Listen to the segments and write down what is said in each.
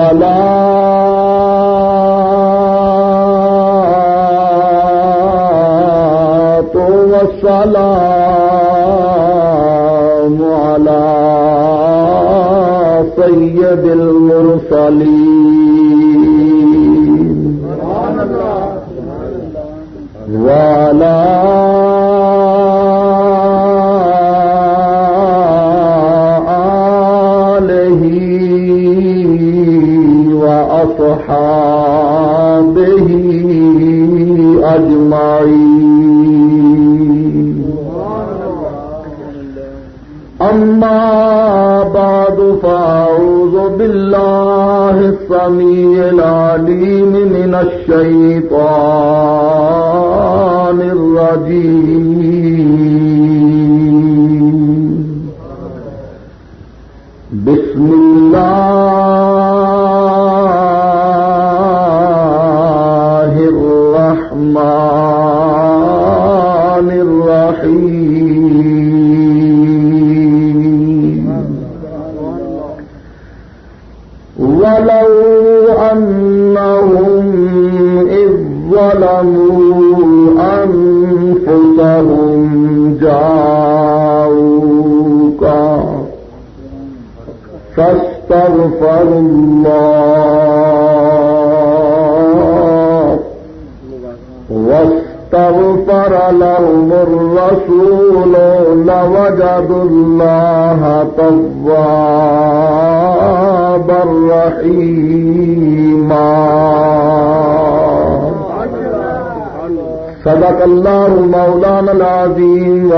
والا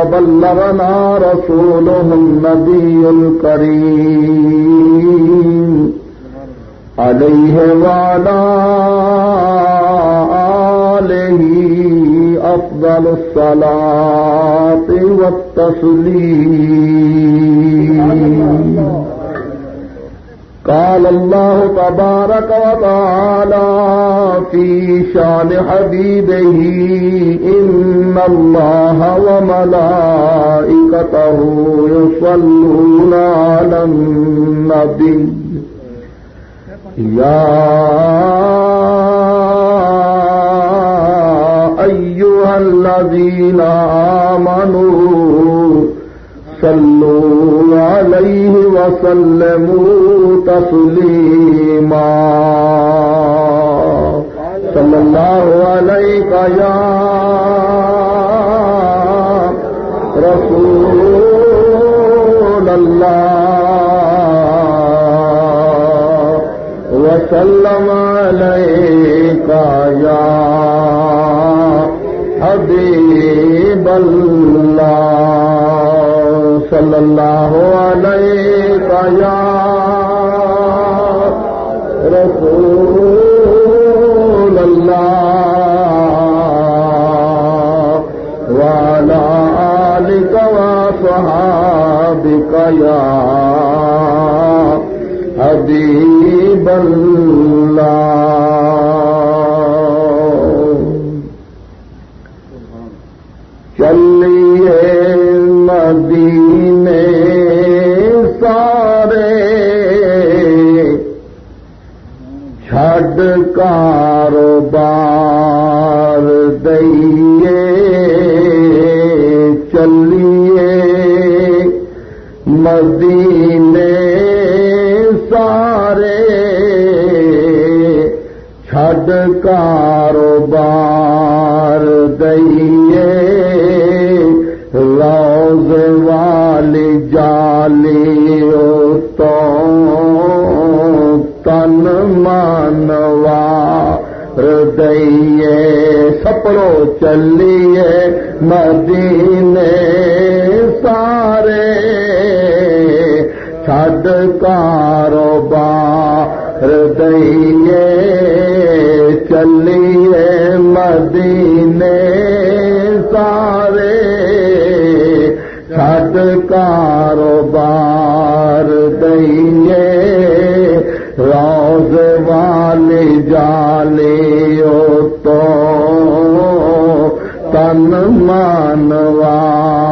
وبلغنا رسوله النبي الكريم عليه وعلى آله أفضل الصلاة والتسليم. قال الله تبارك وتعالى في شان حبيبه إن الله وملائكته يصلون على النبي. يا أيها الذين آمنوا صلوا عليه وسلموا تسليما. صلى الله عليك يا رسول الله. وسلم عليك يا حبيب الله. صلى الله عليك يا رسول الله وعلى آلك وصحابك يا حبيب الله چھڈ کاروبار دئیے چلیے مدینے سارے چھڈ کاروبار دئیے روز والی جالی تو تن منوا ہردئیے سپڑو چلیے مدینے سارے چھڈ کاروبار دئیے چلیے مدینے سارے چھڈ کاروبار دئیے روز والے جالے او تو تن مانوار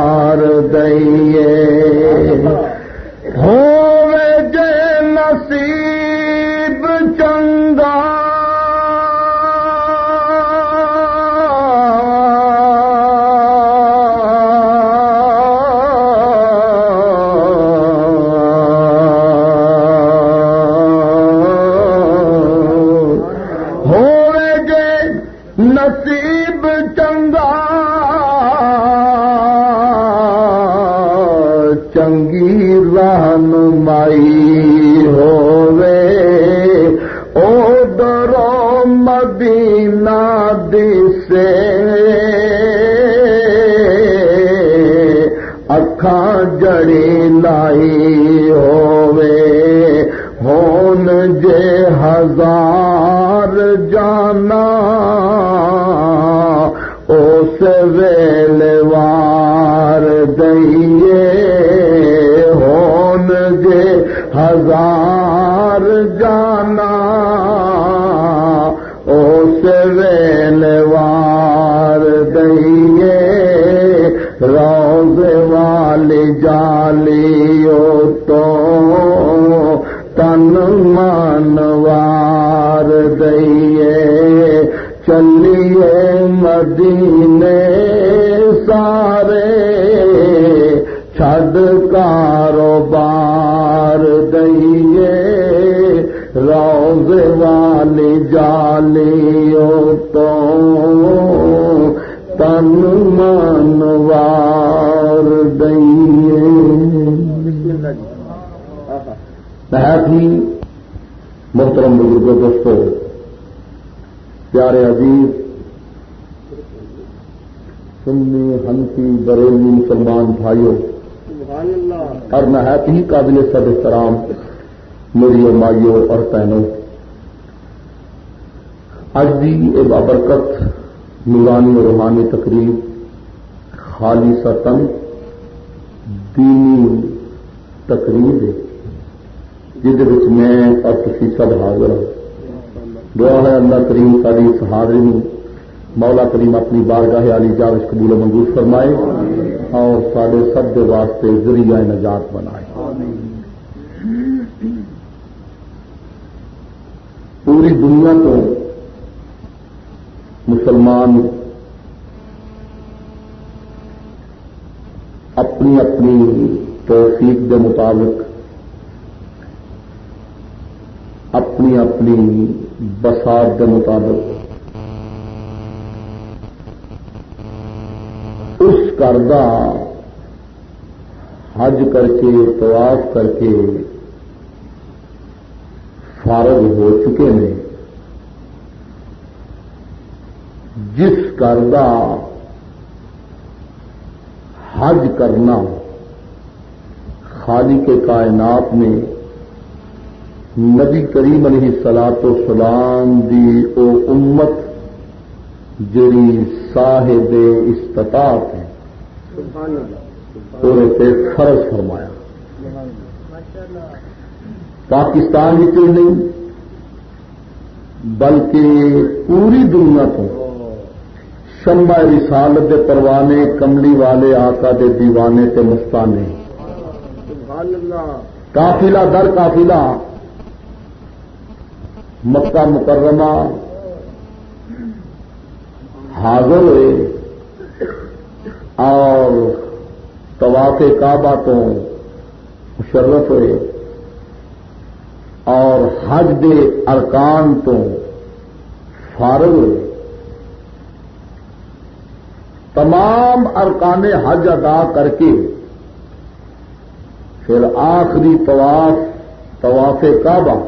ہی قابل سب احترام میری مائیوں اور بہنوں آج بھی ایک بابرکت، نورانی اور روحانی تقریب خالی ستن دینی تقریب ہے جہد میں اور تھی سب حاضر دعا ہے اللہ کریم ساری اس حاضری مولا کریم اپنی بارگاہ علی جاوش قبول و منظور فرمائے۔ اور سارے سب کے واسطے ذریعہ نجات بنائے۔ پوری دنیا تو مسلمان اپنی اپنی توفیق کے مطابق اپنی اپنی بسات کے مطابق کردہ حج کر کے طواف کر کے فارغ ہو چکے ہیں جس کردہ حج کرنا خالی کے کائنات میں نبی کریم علیہ سلاط و سلام دی او امت جڑی صاحب استطاعت ہے پہ فرض فرمایا۔ پاکستان ہی نہیں بلکہ پوری دنیا کو شمبا رسالت دے پروانے کملی والے آقا دے دیوانے تے مستانے۔ کافیلا در کافیلا مکہ مکرمہ حاضر ہوئے۔ اور طواف کعبہ تو مشرف ہوئے اور حج دے ارکان تو فارغ ہوئے۔ تمام ارکان حج ادا کر کے پھر آخری طواف طواف کعبہ۔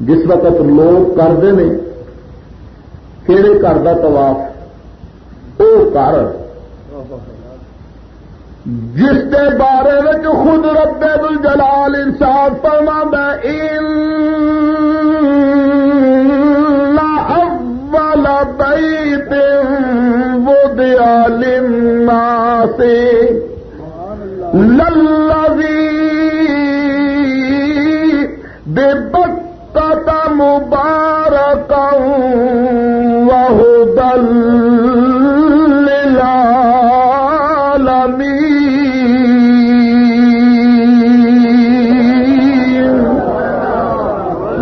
جس وقت لوگ کرتے ہیں کہڑے گھر کا طواف؟ وہ کر۔ جس کے بارے میں خود رب الجلال انصاف فرما اول بیت وضع للناس۔ للذی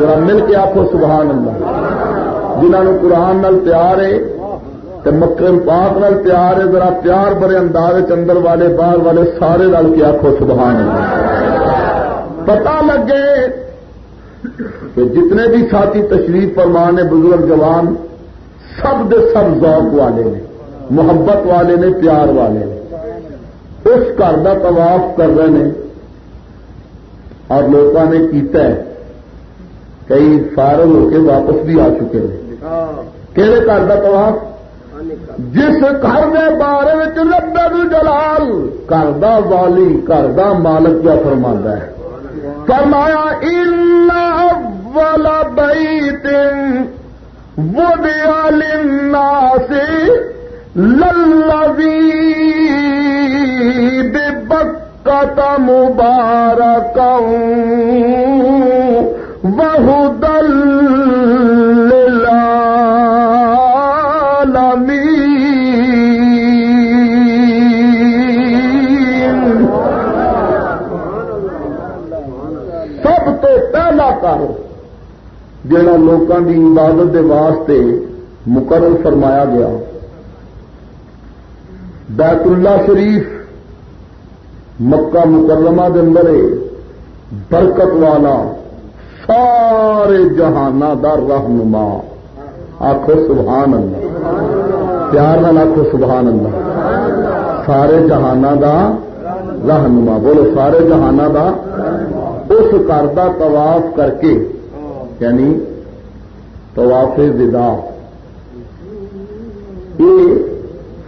ذرا مل کے آخو سبحان اللہ جنہوں قرآن نال پیار ہے مکرم پاک نال پیار ہے، ذرا پیار بڑے انداز اندر والے باہر والے سارے رل کے آخو سبحان اللہ پتا لگے کہ جتنے بھی ساتھی تشریف فرمان بزرگ جوان، سب دے سب ذوق والے نے، محبت والے نے، پیار والے نے۔ اس گھر کا طواف کر رہے ہیں اور لوگوں نے کیتا ہے۔ کئی فارغ ہو کے واپس بھی آ چکے ہیں کہڑے گھر کا طواف؟ جس گھر کے بارے میں جلال، گھر کا والی، گھر کا مالک کیا فرما ہے۔ فرمایا اول بیت وضع للناس للذی ببکت مبارکا وہدل سب تو پہلا کر جڑا لوگوں کی عبادت کے واسطے مقرر فرمایا گیا، بیت اللہ شریف مکہ مکرمہ دے اندر برکت والا سارے جہان کا رہنما۔ آخو سبحان اللہ۔ پیار نہ آخو سبحان اللہ۔ سارے جہان کا رہنما۔ بولو سارے جہان کا اس گھر کا طواف کر کے یعنی طواف ودا یہ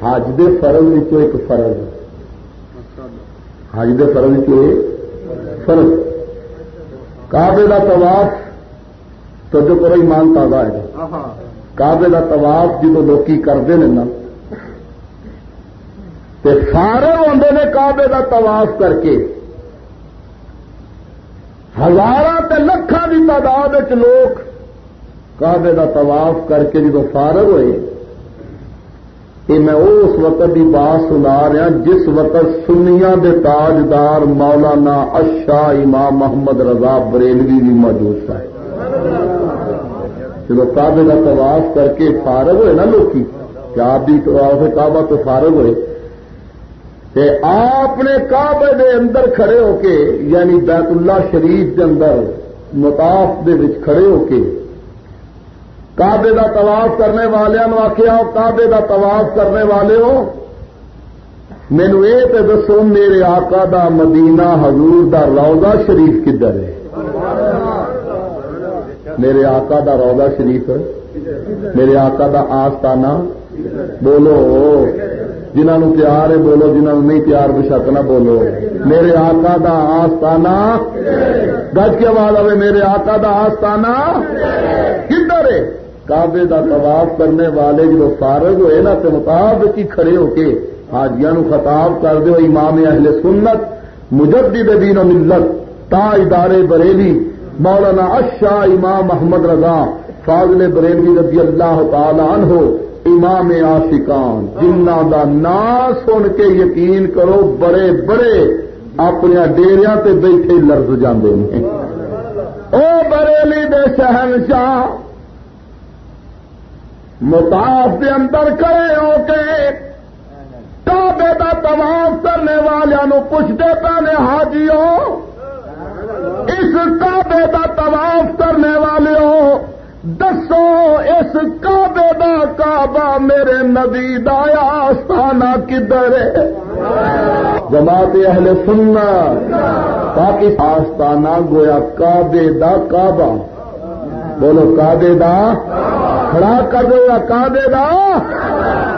حج دے فرض ایک فرض حج دے فرض فرض۔ کعبے کا طواف تو جو کرو ایمان تازہ ہے۔ کعبے کا طواف جدو لوکی کرتے ہیں نا تو سارے آدھے نے کعبے کا طواف کر کے۔ ہزار لکھان کی تعداد لوگ کعبے کا طواف کر کے جدو فارغ ہوئے۔ کہ میں اس وقت کی بات سنا رہا جس وقت سنیا دے تاجدار مولانا اشا امام محمد رضا بریلوی بھی موجود تھا۔ جب کعبے کا طواف کر کے فارغ ہوئے نا لوگ کیا آپ بھی کعبہ تو فارغ ہوئے۔ تے آپ نے کعبے دے اندر کھڑے ہو کے یعنی بیت اللہ شریف کے اندر متاف دے وچ کھڑے ہو کے کعبے کا طواف کرنے والوں آخیا کعبے کا طواف کرنے والے ہو مینو یہ تو دسو، میرے آقا دا مدینہ حضور دا روزہ شریف کدھر ہے؟ میرے آقا دا روزہ شریف میرے آقا دا آستانہ؟ بولو جنہوں پیار ہے بولو جنہوں نہیں پیار بشک نہ بولو۔ میرے آقا دا آستانہ؟ گج کے بعد آئے میرے آقا دا آستانہ کدھر ہے؟ کعبے دا طواف کرنے والے جب فارغ ہوئے نا تو مطابق ہی کھڑے ہو کے حاجیا نو خطاب کر دو امام اہل سنت، مجدد دین و ملت، تا ادارے بریلی، مولانا اشا امام محمد رضا، فاضل بریلوی رضی اللہ تعالی عنہ، امام آشقان جنہ دا نام سن کے یقین کرو، بڑے بڑے اپنے ڈیریا تے بیٹھے لرز جاندے ہیں۔ او بریلی دے شہنشاہ متاف کے اندر کھڑے ہو کے کعبے کا تمام کرنے والوں پوچھتے پہنے حاجیوں، اس کعبے کا طواف کرنے والوں، دسو اس کعبے دا کعبہ میرے نبی دایا آستانہ کدھر ہے؟ جماعت اہل سننا تاکہ آستانہ گویا کعبے دا کعبہ۔ بولو، کعبے دا؟ کھڑا کر دو یا کعبے دا؟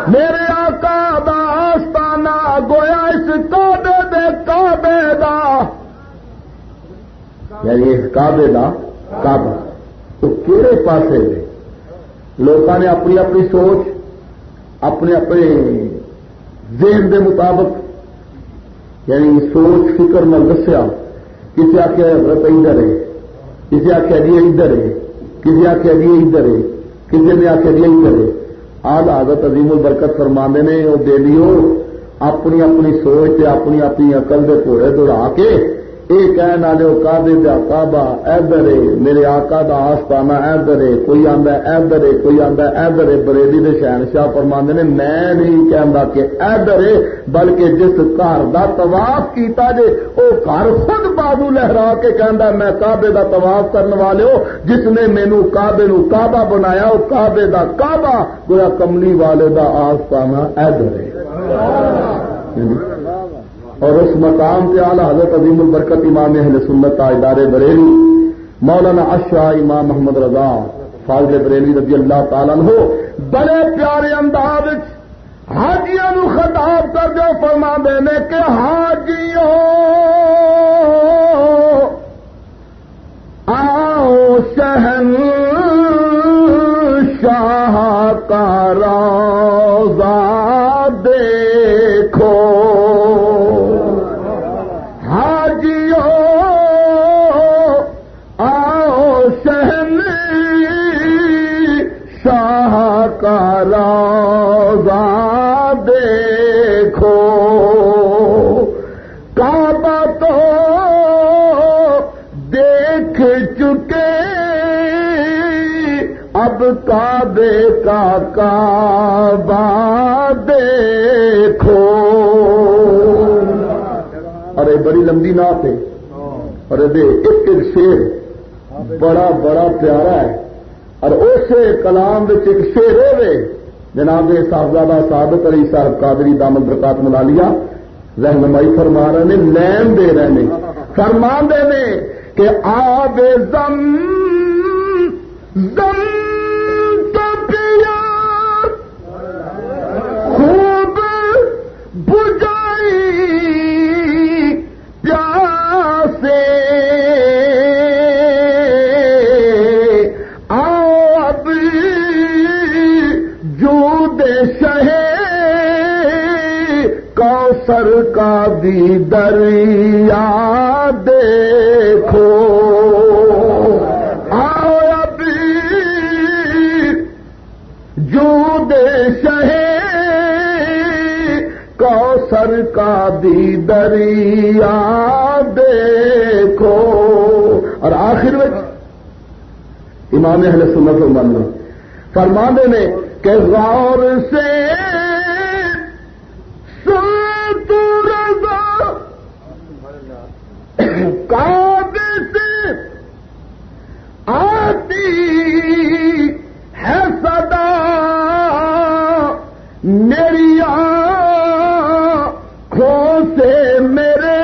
میرے آقا دا آستانہ گویا اس کعبے دے کعبے دا۔ یعنی اس کعبے دا کعبہ۔ تو کہڑے پاسے دے؟ لوگوں نے اپنی اپنی سوچ، اپنے اپنے ذہن دے مطابق یعنی سوچ، فکر میں دسیا۔ کسی آخیا حضرت ادھر ہے کسی آخیا جی ادھر ہے۔ کسی آخیا جی ادھر ہے کسی نے آخیا جی ادھر ہے آج آدت عظیم البرکت فرما نے وہ دے اپنی اپنی سوچ اپنی اپنی عقل کے گھوڑے دوڑا کے یہ کہنے والے کابے دا کعبہ ادھر میرے آقا دا آستانہ ادھر کوئی آندا ادھر کوئی آندا ادھر ہے بریلی دے شہنشاہ فرماندے نے، میں نہیں کہندا کہ ادھر بلکہ جس گھر دا طواف کیتا جے، او گھر خود بازو لہرا کے کہندا میں کعبے دا طواف کرنے والے ہو، جس نے مینوں کعبے نو کعبہ بنایا، او کعبے دا کعبہ گویا کملی والے دا آستانہ ادھر اور اس مقام کے اعلیٰ حضرت عظیم البرکت امام اہل سنت ادارے بریلی مولانا اشا امام محمد رضا فاضل بریلی رضی اللہ تعالیٰ ہو بڑے پیارے انداز حاجیاں خطاب کر جو فرما دینے کے حاجیوں آؤ شہن شاہ کا دیکھو۔ کعبہ تو دیکھ چکے۔ اب کعبے کا کعبہ دیکھو۔ ارے بڑی لمبی نات ہے۔ ارے دے ایک ایک شیر۔ بڑا بڑا پیارا ہے۔ اور اسے کلام ایک شیر ہوئے جناب صاحبزادہ صادق علی صاحب قادری دامد برکات ملا لیا رہنمائی فرما رہے نے لین دے رہے نے فرما دے نے کہ آب زم زم خوب بجائی کا بھی دریا دیکھو۔ آؤ ابھی جو دیش ہے کوسر کا بھی دریا دیکھو۔ اور آخر میں امام اہل سنت من فرما دینے کہ غور سے کعبے سے آتی ہے صدا میری کھو سے میرے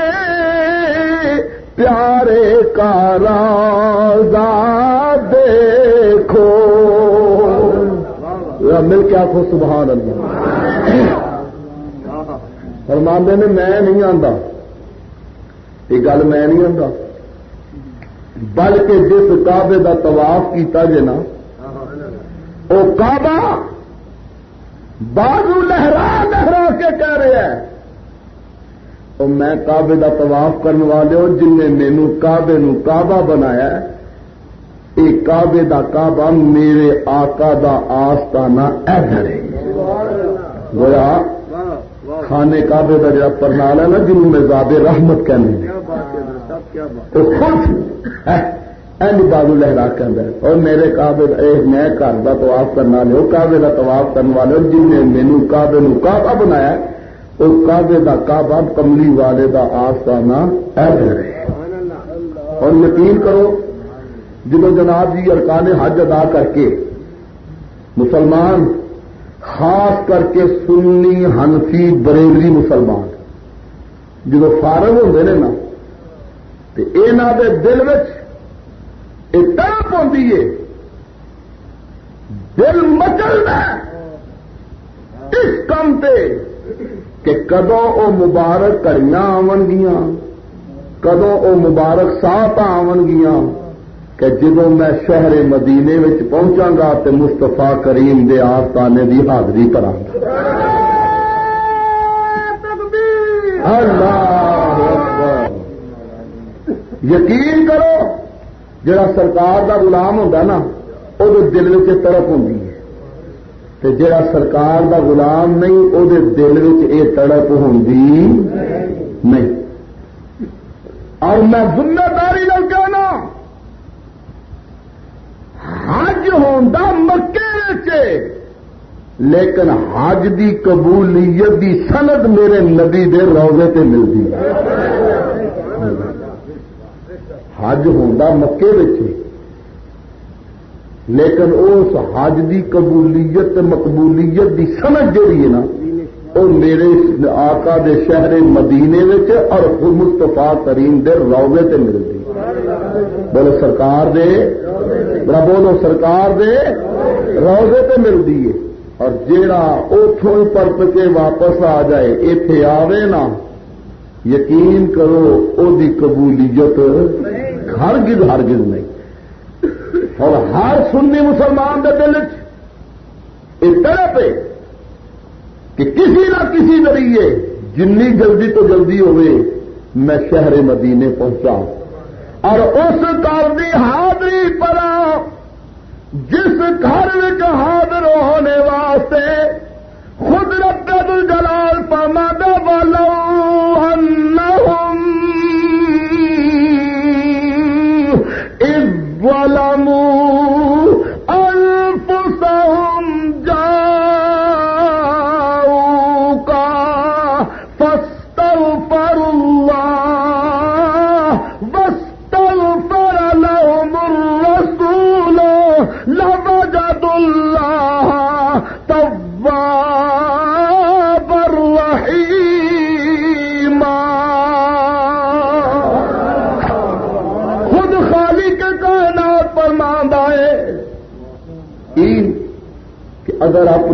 پیارے کا راضا دیکھو۔ مل کے آخو سبحان اللہ۔ فرماندے نے، میں نہیں آتا یہ گل میں نہیں آتا بلکہ جس کعبے کا طواف کیتا جے نا وہ کعبہ بازو لہرا لہرا کے کہہ رہا ہے۔ اور میں کعبے کا طواف کرنے والے ہو جن نے مینو کعبے نو کعبہ بنایا یہ کعبے دا کعبہ میرے آقا دا آستانہ ادھر ہے۔ گویا، خانے کعبے کا جڑا پرنال ہے نا، جنہوں میں زاد رحمت کہنے خود این لہرا کے اندر۔ اور میرے کعبے میں گھر کا طواف کرنے والے وہ کعبے کا طواف کرنے والے، جن نے مینو کعبے نو کعبہ بنایا وہ کعبے کا کعبہ کملی والے کا آستانہ ہے۔ اور یقین کرو جدو جناب جی ارکان حج ادا کر کے، مسلمان، خاص کر کے سنی ہنفی بریلی مسلمان جب فارغ ہوتے ہیں نا یہاں کے دل تڑپ ہوتی ہے دل مچلنا اس کام سے کہ کدو وہ مبارک کڑیاں آن گیا کدو وہ مبارک سات آن گیا کہ جدو میں شہر مدینے میں پہنچا گا تو مستفا کریم دے آستانے دی حاضری پر یقین کرو، جڑا سرکار دا غلام ہوتا نا وہ دل میں تڑپ ہوں جڑا سرکار دا غلام نہیں وہ دل میں یہ تڑپ ہوں نہیں۔ اور میں ذمہ داری لگ کہنا، حج ہوتا مکے لیکن حج دی قبولیت دی سند میرے نبی دے روزے تے ملتی حج ہوتا مکے لیکن اس حج دی قبولیت مقبولیت دی سمجھ جہی ہے نا وہ میرے آقا دے شہر مدینے اور مستفا کریم دے روزے تے ملتی بولو سرکار دے بولو سرکار دے روزے تے ملتی ہے۔ اور جیڑا اتوں پرت کے واپس آ جائے اتے آوے نا، یقین کرو، او دی قبولیت ہرگز ہرگز نہیں۔ اور ہر سنی مسلمان کے دل طرح پہ کہ کسی نہ کسی ذریعے جنی جلدی تو جلدی ہوئے میں شہر مدینے پہنچا اور اس کال کی حاضری پر جس گھر میں حاضر ہونے واسطے خود رب الجلال پرما والوں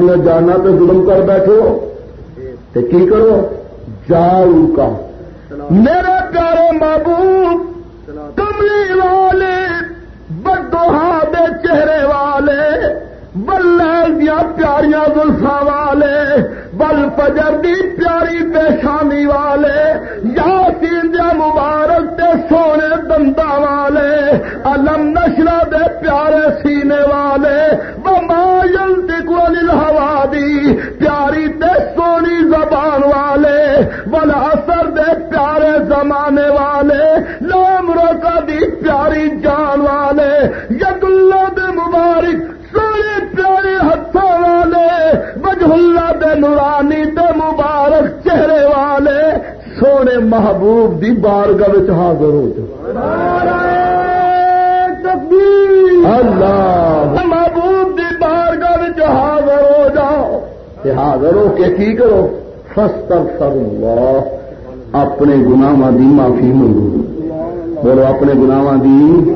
اپنی جانا تو ظلم کر بیٹھو تو کی کرو؟ جاؤ کا۔ میرے پیارے محبوب کملی والے بدوہا دے چہرے والے بل دیا پیاریاں گلفا والے، بل پجر دی پیاری پیشانی والے یا دیا مبارک تے سونے دندا والے الم نشرا دے پیارے سینے والے زمانے والے لام روکا دی پیاری جان والے ید اللہ دے مبارک سونے پیارے ہاتھوں والے بجہ دے نورانی دے مبارک چہرے والے سونے محبوب دی بارگاہ حاضر ہو اللہ محبوب دی بارگاہ حاضر ہو جاؤ۔ حاضر ہو کے کی کرو؟ فستر سر اپنے گناواں دی معافی منگو بولو اپنے گناواں دی۔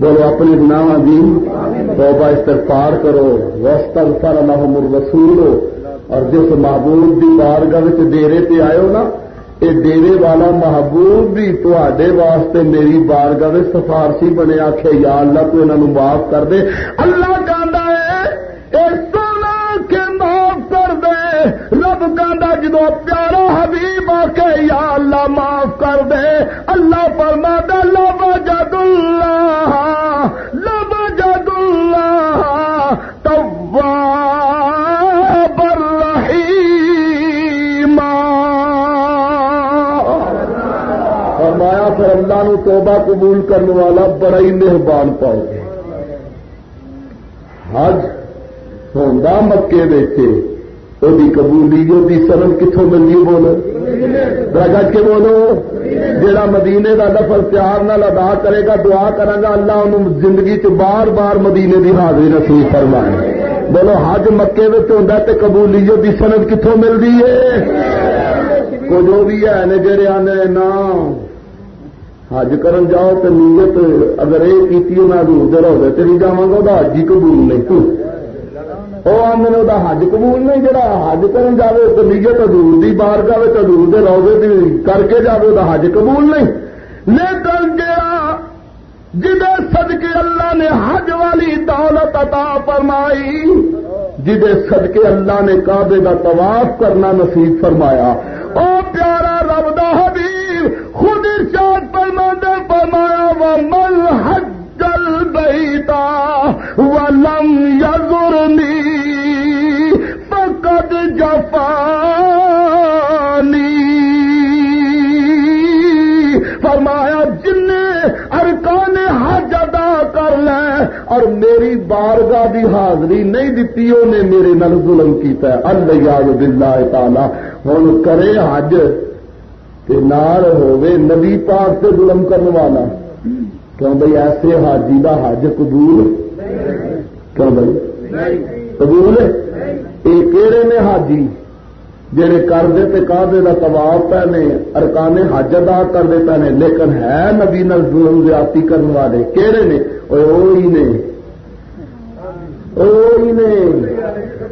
بولو اپنے گناواں دی توبہ استغفار کرو۔ وسطر لهم الرسول۔ اور جس محبوب دی بارگاہ ڈیرے پہ آئے ہو نا یہ ڈیرے والا محبوب بھی تے واسطے میری بارگاہ سفارسی بنے آخیا یا اللہ، تو انہوں معاف کر دے۔ اللہ کہنا ہے سونا کے معاف کر دے۔ رب کہنا جدو پیارا حبیب آ یا اللہ معاف کر دے۔ اللہ فرما دے لب جد اللہ لب جد اللہ فرمایا، پھر اللہ نو توبہ قبول کرنے والا بڑا ہی مہربان پاؤ۔ گے حج ہوندا مکے بیچے وہ قبولی جو سرد کتوں ملنی بولو گج کے بولو جڑا مدینے کا لفظ پیار نال ادا کرے گا دعا کرا گا اللہ انہوں زندگی چ بار بار مدینے کی حاضری نصیب فرمائے بولو حج مکے میں ہوتا تو قبولیت کی سند کتوں ملتی ہے کو جو بھی ہے جڑے آنے نہ حج کرن جاؤ تو نیت اگر یہ کی میں دور دے وہ حج ہی قبول نہیں وہ آدھے وہ حج قبول نہیں جڑا حج کرن جائے تو نیت کی بار جائے تو ادور کے روزے کر کے جائے وہ حج قبول نہیں لیکن جڑا جدے صدقے اللہ نے حج والی دولت عطا فرمائی جدے صدقے اللہ نے کعبے کا طواف کرنا نصیب فرمایا او پیارا رب دا حبیب خود ارشاد فرما دے فرمایا وہ مل حج جل بیتا ولم یزرنی فقد جفانی۔ فرمایا، جن نے ارکان حج ادا کر لیں اور میری بارگاہ دی حاضری نہیں دیتی انہیں میرے نل ظلم کیتا ہے۔ اللہ یاد باللہ تعالی۔ ہوں کرے حج نال ہوے نبی پاک سے ظلم کرنے والا۔ کیوں بھائی ایسے حاجی دا حج قبول؟ کیوں بھائی قبول ہے؟ یہ کہڑے نے حاجی جہے کرتے تو کابے کا تباہ پہ نے ارکانے حج ادا کرتے پے نے لیکن ہے نبی نل زیادتی کرنے والے کہڑے نے وہی نے وہی نے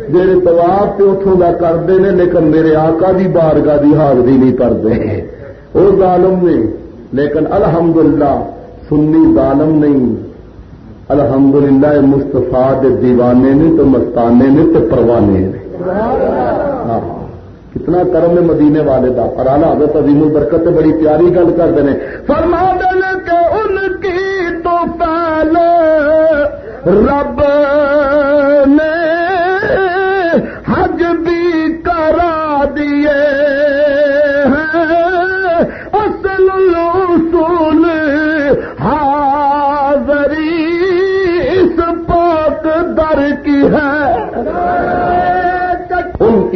جہے تو اتوں کا کرتے ہیں لیکن میرے آقا دی بارگاہ دی حاضری نہیں کرتے وہ ظالم نے لیکن الحمدللہ سنی ظالم نہیں الحمدللہ مستفا دیوانے نے تو مستانے نے تو پروانے نے۔ ہاں۔ کتنا کرم ہے مدینے والے کا اور آلہ حضرت عظیم البرکت بڑی پیاری گل کرتے ہیں۔ فرما دل کہ ان کی تو پہلے رب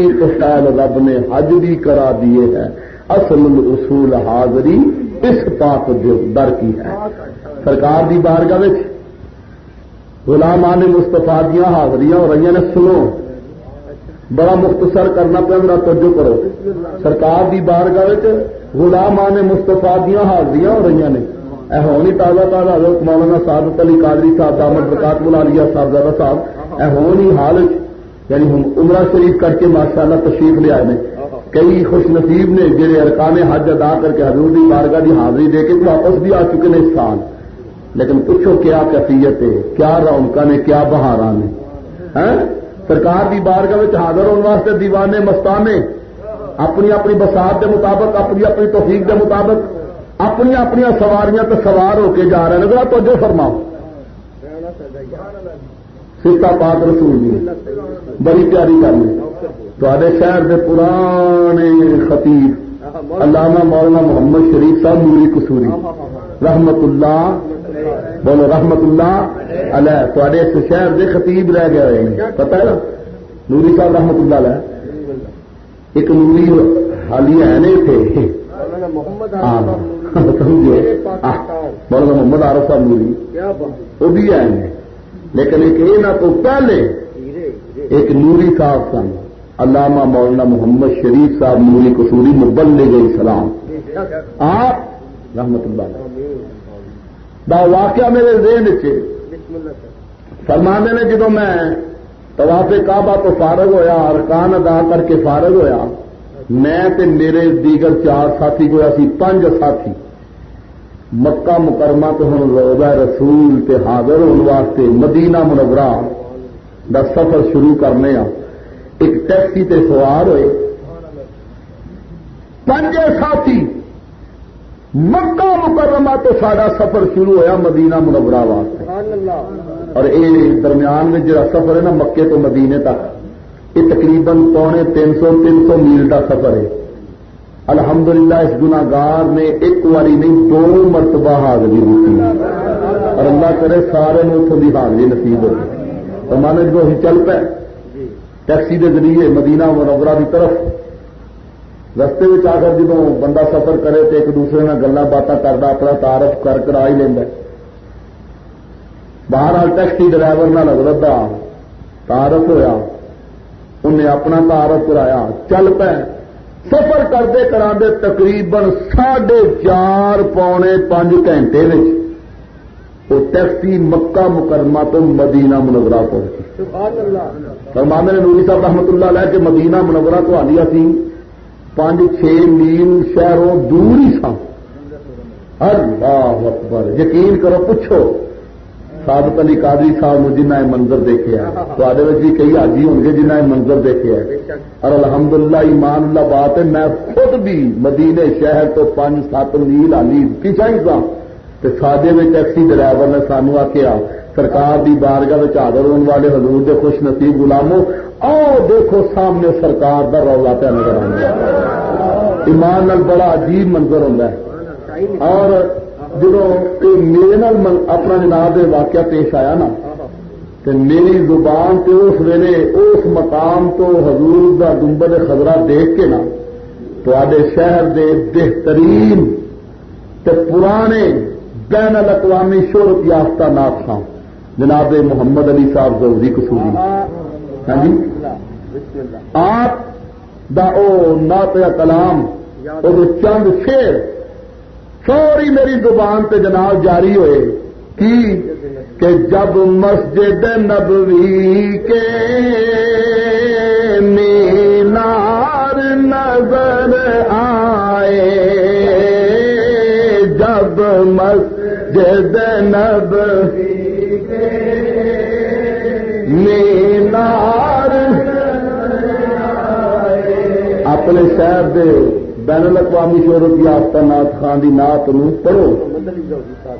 کی تو شاید رب نے حج بھی کرا دیے ہیں۔ اصل اصول حاضری اس پاک در کی ہے۔ سرکار دی بارگاہ غلامان مستفا دیا حاضری ہو رہی نے سنو۔ بڑا مختصر کرنا پہ میرا توجہ کرو۔ سرکار دی بارگاہ غلامان مستفا دیا حاضری ہو رہی نے اے ہونی تازہ تازہ حضرت مولانا سعادت علی قادری صاحب دامت برکات بلا لیا صاحب، زیادہ صاحب، اے ہونی حال یعنی ہم عمرہ شریف کر کے ماشاء اللہ تشریف لے آئے کئی خوش نصیب نے جہے ارکان حج ادا کر کے حضور دی بارگاہ دی حاضری دے کے واپس بھی آ چکے ہیں اس سال۔ لیکن پوچھو کیا کیفیت ہے، کیا رونق نے کیا بہارا نے ہاں؟ سرکار دی بارگاہ حاضر ہونے واسطے دیوانے مستانے اپنی اپنی بسات کے مطابق، اپنی اپنی توفیق کے مطابق، اپنی اپنی سواریاں تو سوار ہو کے جا رہے ہیں۔ ذرا توجہ فرماؤ۔ سیتا پاک رسول جی۔ بڑی پیاری گل ہے۔ شہر کے پرانے خطیب علامہ مولانا محمد شریف صاحب نوری کسوری رحمت اللہ بولو رحمت اللہ علیہ۔ تے اس شہر کے خطیب رہ گئے ہوئے پتا ہے نوری صاحب رحمت اللہ علیہ۔ ایک نوری حالی ہے تھے سمجھو مولانا محمد عارف صاحب نوری۔ وہ بھی ہے لیکن ایک یہ نہ تو پہلے ایک نوری صاحب سن علامہ مولانا محمد شریف صاحب نوری کسوری مبل لے گئی سلام آپ رحمت اللہ دا واقعہ میرے ذہن سے فرمانے نے جدو میں طواف کعبہ تو فارغ ہویا، ارکان ادا کر کے فارغ ہویا، میں تے میرے دیگر چار ساتھی کو سی پانچ ساتھی۔ مکہ مکرمہ تو ہوں روزہ رسول تے حاضر ہونے واسطے مدینہ منورہ دا سفر شروع کرنے آ ایک ٹیکسی تے سوار ہوئے۔ پنجے ساتھی مکہ مکرمہ تو سارا سفر شروع ہویا مدینہ منورہ واسطے۔ اور یہ درمیان میں جڑا سفر ہے نا مکے تو مدینے تک، یہ تقریباً پونے تین سو تین سو میل کا سفر ہے۔ الحمدللہ اس گناگار نے ایک واری نہیں، دو مرتبہ حاضری ہوتی اور اللہ کرے سارے اتوں کی حاضری نصیب ہوتی اور مان جب ہی چل پے، ٹیکسی کے ذریعے مدینہ منورہ کی طرف، رستے میں آ کر جب بندہ سفر کرے تو ایک دوسرے میں گلا باتیں کرتا اپنا تعارف کر کرا ہی لینا باہر ٹیکسی ڈرائیور نہ لگتا تعارف ہوا انہیں اپنا تعارف کرایا۔ چل پے سفر کرتے کرا تقریباً ساڑھے چار پونے پانچ گھنٹے وہ ٹیکسی مکہ مکرمہ تو مدینہ منورہ پہنچی۔ فرمانے نے نوری صاحب رحمت اللہ لے کے مدینہ منورہ تو آلیا سی پانچ چھ میل شہروں دور ہی سا اللہ اکبر، یقین کرو، پوچھو۔ سابت علی قادری صاحب جنہ یہ منظر دیکھے تو بھی کئی حاجی ہوں گے جنہیں منظر دیکھے اور الحمد للہ ایمان اللہ بات ہے، میں خود بھی مدینے شہر تو پانچ سات میل آلی پیچھا ہی ہاں۔ سا تو سادے میں ٹیکسی ڈرائیور نے سانو آخیا سرکار دی بارگاہ حاضر ہونے والے حضور دے خوش نصیب غلاموں آؤ دیکھو سامنے سرکار دا رولا پہ نظر آ ایمان بڑا عجیب منظر ہوتا ہے۔ اور جب میرے نال اپنا جناب واقعہ پیش آیا نا تو میری زبان سے اس ویلے اس مقام تو حضور دا گنبد خزرہ دیکھ کے نا تو آدھے شہر دے بہترین تے پرانے بین الاقوامی شہرت یافتہ نات خان جناب محمد علی صاحب ضروری کسوری ہاں جی؟ آپ دا او نات کلام چند شیر سوری میری زبان تے جناب جاری ہوئے کی؟ کہ جب مسجد نبوی کے مینار نظر آئے، جب مسجد نبوی کے مینار اپنے شہر دے بین الاقوامی شہرت یافتہ نات خان کی نات نو پڑھو۔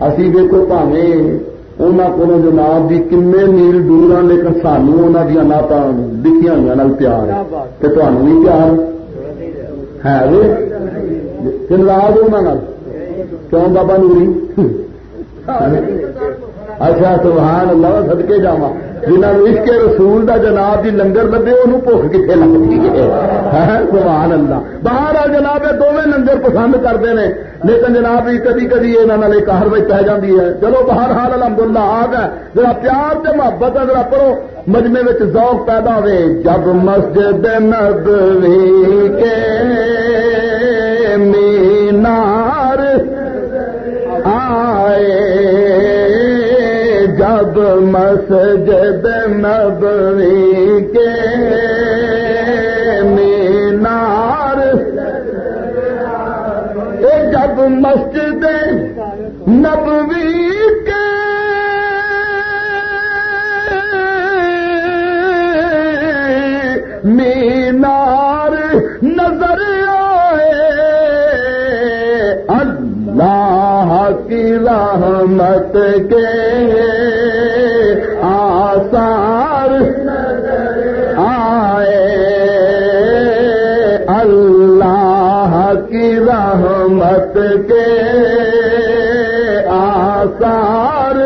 اسی دیکھو پاوے انہوں کو جناب بھی کن میل دور ہیں لیکن سانو انہوں دیا نعت لکھیا ہوئی پیار تو تمہیں بھی پیار ہے؟ کن لاج انہوں کیوں بابا نوری؟ اچھا سبحان اللہ سدکے جا جنہوں اس کے رسول دا جناب دی لنگر لگے انہوں بھوک کتنے لگتی ہے سبحان اللہ باہر آ جناب یہ دونوں لنگر پسند کرتے ہیں لیکن جناب کدی کدی یہاں کار بچ پی جاتی ہے چلو باہر حال الحمد للہ آ گئے ذرا پیار سے محبت ہے ذرا پڑھو مجمے میں ذوق پیدا ہوئے جب مسجد ندوی کے مینار آئے مسجد نبوی کے مینار جب مسجد نبوی کے مینار نظر آئے، اللہ کی رحمت کے سرکار۔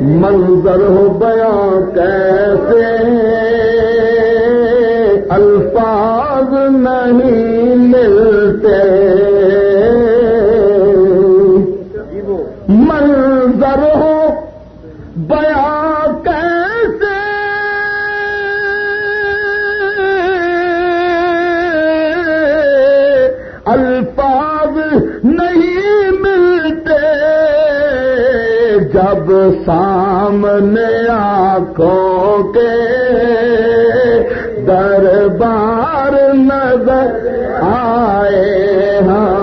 منظر ہو بیاں کیسے سامنے آنکھوں کے دربار نظر آئے ہاں۔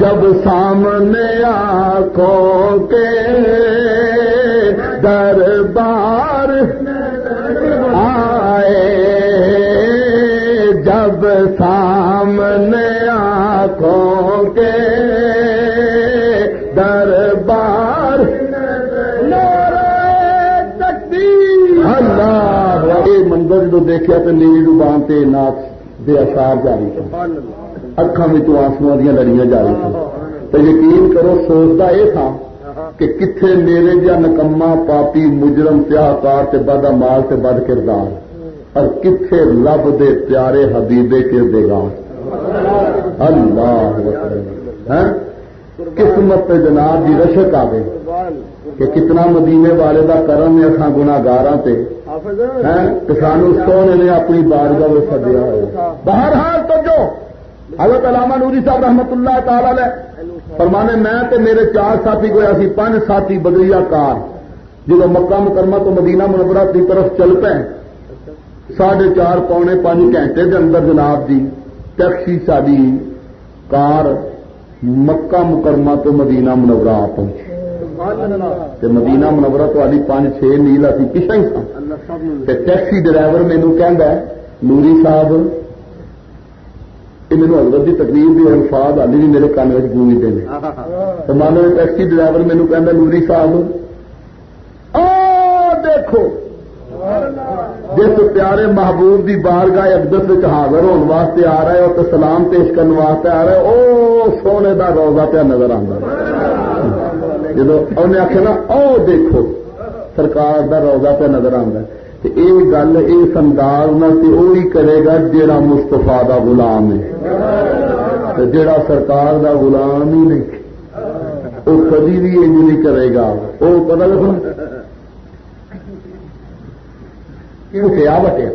جب سامنے آنکھوں دیکھا تو نیلی ڈبان سے ناچ دے اشار جاری تھا اکھان میں تو آنسو دیا لڑیاں جاری تھا تو یقین کرو سوچتا یہ تھا کہ کتنے میرے جا نکما پاپی مجرم سیاہ کار سے بد امال سے بد کردار۔ اور کتنے لب دے پیارے حبیبے کردگار اللہ ہاں؟ قسمت جناب کی رشک آ گئی کہ کتنا مدینے والے کا کرم ہے اصا گناگار سے سانو سونے نے اپنی بارگاہ میں سدیا ہو باہر حال تو جو حضرت علامہ نوری صاحب رحمت اللہ تعالی فرمانے میں تے میرے چار ساتھی گویا سی پانچ ساتھی بدریا کار جب مکہ مکرمہ تو مدینہ منورہ کی طرف چل پے، ساڑھے چار پونے پانچ گھنٹے کے اندر جناب جی ٹیکسی ساری کار مکہ مکرمہ تو مدینہ منورہ آ پہنچی۔ تے مدینہ منورہ تو آدھی پانچ چھ میل اسی پچھا ہی سن ٹیکسی ڈرائیور مینو کہ نوری صاحب یہ میرے حضرت کی تقریر بھی الفاظ آدھی بھی میرے کان میں گونجتے ہیں تو مان لو ٹیکسی ڈرائیور مینو کہ نوری صاحب او دیکھو۔ جس پیارے محبوب دی بارگاہ اقدس حاضر ہونے واسطے آ رہا ہے اور سلام پیش کرنے واسطے آ رہا ہے او سونے دا روزہ پہ نظر آتا جب انہیں آخیا نا او دیکھو۔ سرکار دا روزہ پہ نظر آتا ہے۔ یہ گل اس انداز میں وہی کرے گا جڑا مستفا دا غلام ہے۔ جڑا سرکار دا غلام ہی نہیں۔ وہ کبھی بھی انج نہیں کرے گا۔ وہ پتا لگا۔ کٹیا وٹیا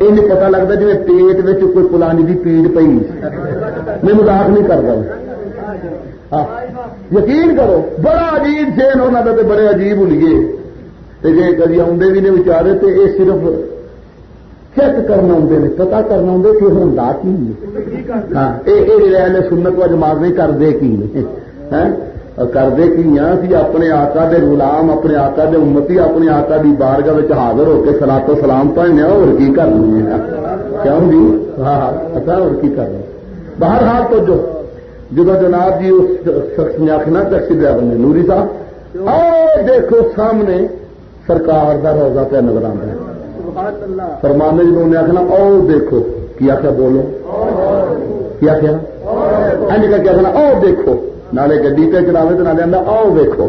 یہ پتا لگتا جی پیٹ میں کوئی پلانی کی پیڑ پی میں مزاق نہیں کرتا ہاں، یقین کرو، بڑا عجیب سین ہونا تھا بڑے عجیب ہولیے جی کدی آدھے بھی نے بچارے تو یہ صرف چیک کرنا ہوں نے پتا کرنا ہوں کہ ہوں کی ہاں یہ سنت و جماعت نہیں کرتے کی ہاں، کرتے کی ہاں کہ اپنے آقا دے غلام، اپنے آقا دے امتی، اپنے آقا دی بارگاہ حاضر ہو کے سلا تو سلام پڑھنے اور کی کرنی ہے کیوں جی؟ ہاں ہاں اچھا اور کی کرنا باہر حال تو جو جب جناب جی اس شخص نے آخنا ٹیکسی ڈرائیور نے نوری صاحب۔ اور دیکھو سامنے سرکار کا روزہ پہ نظر آتا ہے۔ فرمانے جب انہیں آخنا او دیکھو کیا کیا بولو؟ کیا کیا کیا آخنا او دیکھو۔ نالے گڈی پہ چلاوے تو نالے آدھا آؤ ویکو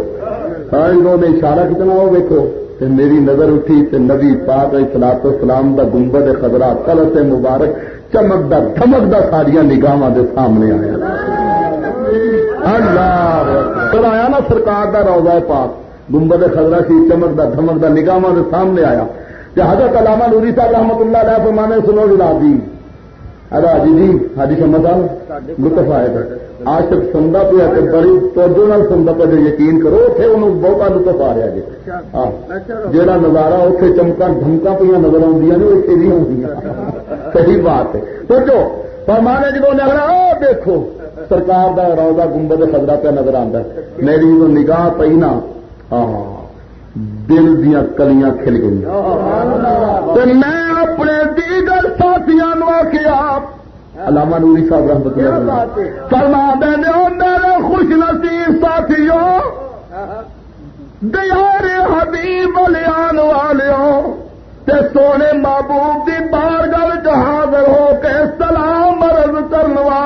ہاں انہوں نے اشارہ کتنا آؤ ویکو تے میری نظر اٹھی تے نبی پاک سلاط سلام دا گنبد خدرا کل مبارک چمکدا تھمکدا ساریا نگاہ دے سامنے آیا۔ اللہ چل آیا نا سرکار دا روزہ پاک. گنبد خدرا سی چمکدا تھمکدا نگاہ دے سامنے آیا. کہ حضرت علامہ نوری صاحب رحمت اللہ علیہ فرمانے سنو جی ارے حاجی جی حاجی شمد لطف آئے گا. آج تک سنتا پیا کہ بڑی توجہ سنتا پہ جو یقین کرو اتنے انہوں بہت لطف آ رہا جی. جہاں نظارہ اتنے چمکا دھمکا پہ نظر آدی نے اتنے نہیں آدی صحیح بات ہے. تو جو فرمانے جب اگر دیکھو سرکار کا روزہ گنبد خدرا پہ نظر آتا میری جو نگاہ پی نا دل دیا کلیاں کھل گئی میں اپنے دیگر ساتھیوں آخیا علامہ نوری صاحب رحمت اللہ فرما دے میرے خوش نصیب ساتھیوں دیار حبیب لیان والوں تے سونے محبوب دی بار گل حاضر ہو کے سلام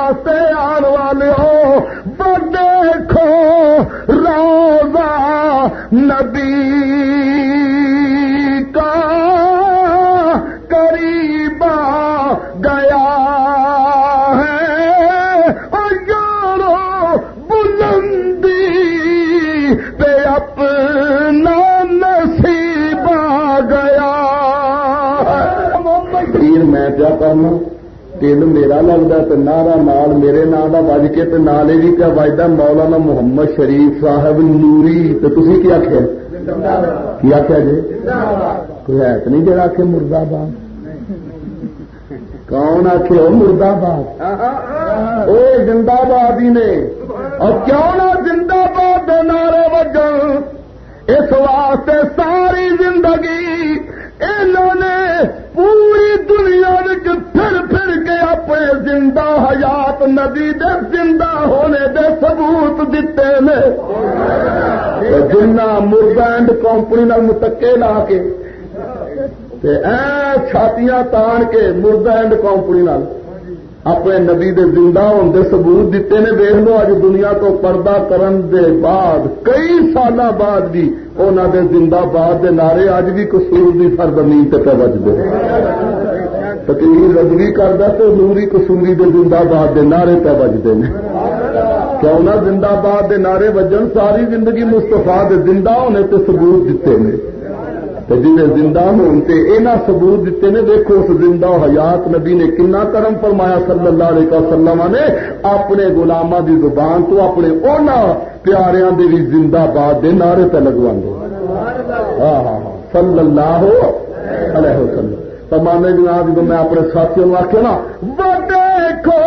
کرنے آن والے ہو دیکھو روزہ نبی کا قریبا گیا میں پیا کرنا تین میرا لگتا تو نارا نال میرے نام کا بج کے نالے بھی کیا بجتا مولانا محمد شریف صاحب نوری تو تھی کیا آخیا کی آخیا جی کوئی ہے تو نہیں جڑا آخ مردہ باد کون آخ مردہ باد وہ زندہ باد ہی نے اور کیوں نہ زندہ باد نعرے وجن اس واسطے زندہ حیات نبی دے زندہ ہونے دے ثبوت دیتے نے جنا مربینڈ کمپنی متکے لا کے چھاتیاں تان کے مربینڈ کمپنی اپنے نبی دے زندہ ہونے دے ثبوت دیتے نے دیکھ لو اج دنیا تو پردہ کرن دے بعد، کئی سال بعد بھی انہوں دے زندہ باد دے نعرے اج بھی کسور کی سرزمین تے پہ بجتے تقریر رجوی کرتا تو نوری کسوری دے زندہ باد دے نعرے پہ بجتے ہیں۔ کیوں نہ زندہ باد دے نعرے بجن، ساری زندگی مستفا دے زندہ ہونے تے ثبوت دیتے ہیں۔ جی زندہ ہون ہوتے یہاں سبوت دیتے نے دیکھو اس زندہ حیات نبی نے کنا کرم فرمایا صلی اللہ علیہ وسلم نے۔ اپنے گلاما دی زبان تو اپنے اونا پیاریاں دے بھی زندہ باد دے نعرے پہ لگوا دے ہاں ہاں ہاں صلی اللہ علیہ وسلم۔ فرمانے جناب جب میں اپنے ساتھیوں آخیا نا وہ دیکھو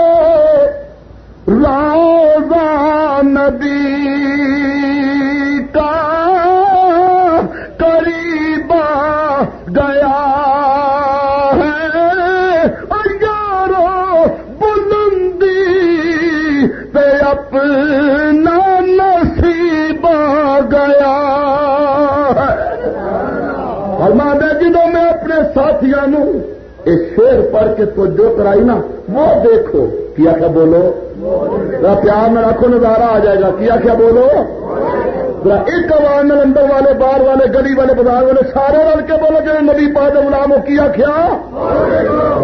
روزہ نبی کا قریبا گیا۔ اپنے ساتھیوں یہ شیر پڑھ کے تو جو کرائی نا، وہ دیکھو، کیا کیا بولو؟ پیار میں رکھو، نظارہ آ جائے گا، کیا کیا بولو؟ ایک آواز میں اندر والے، باہر والے، گلی والے بازار والے، سارے رل کے بولو جو نبی پاد غلام کیا کیا؟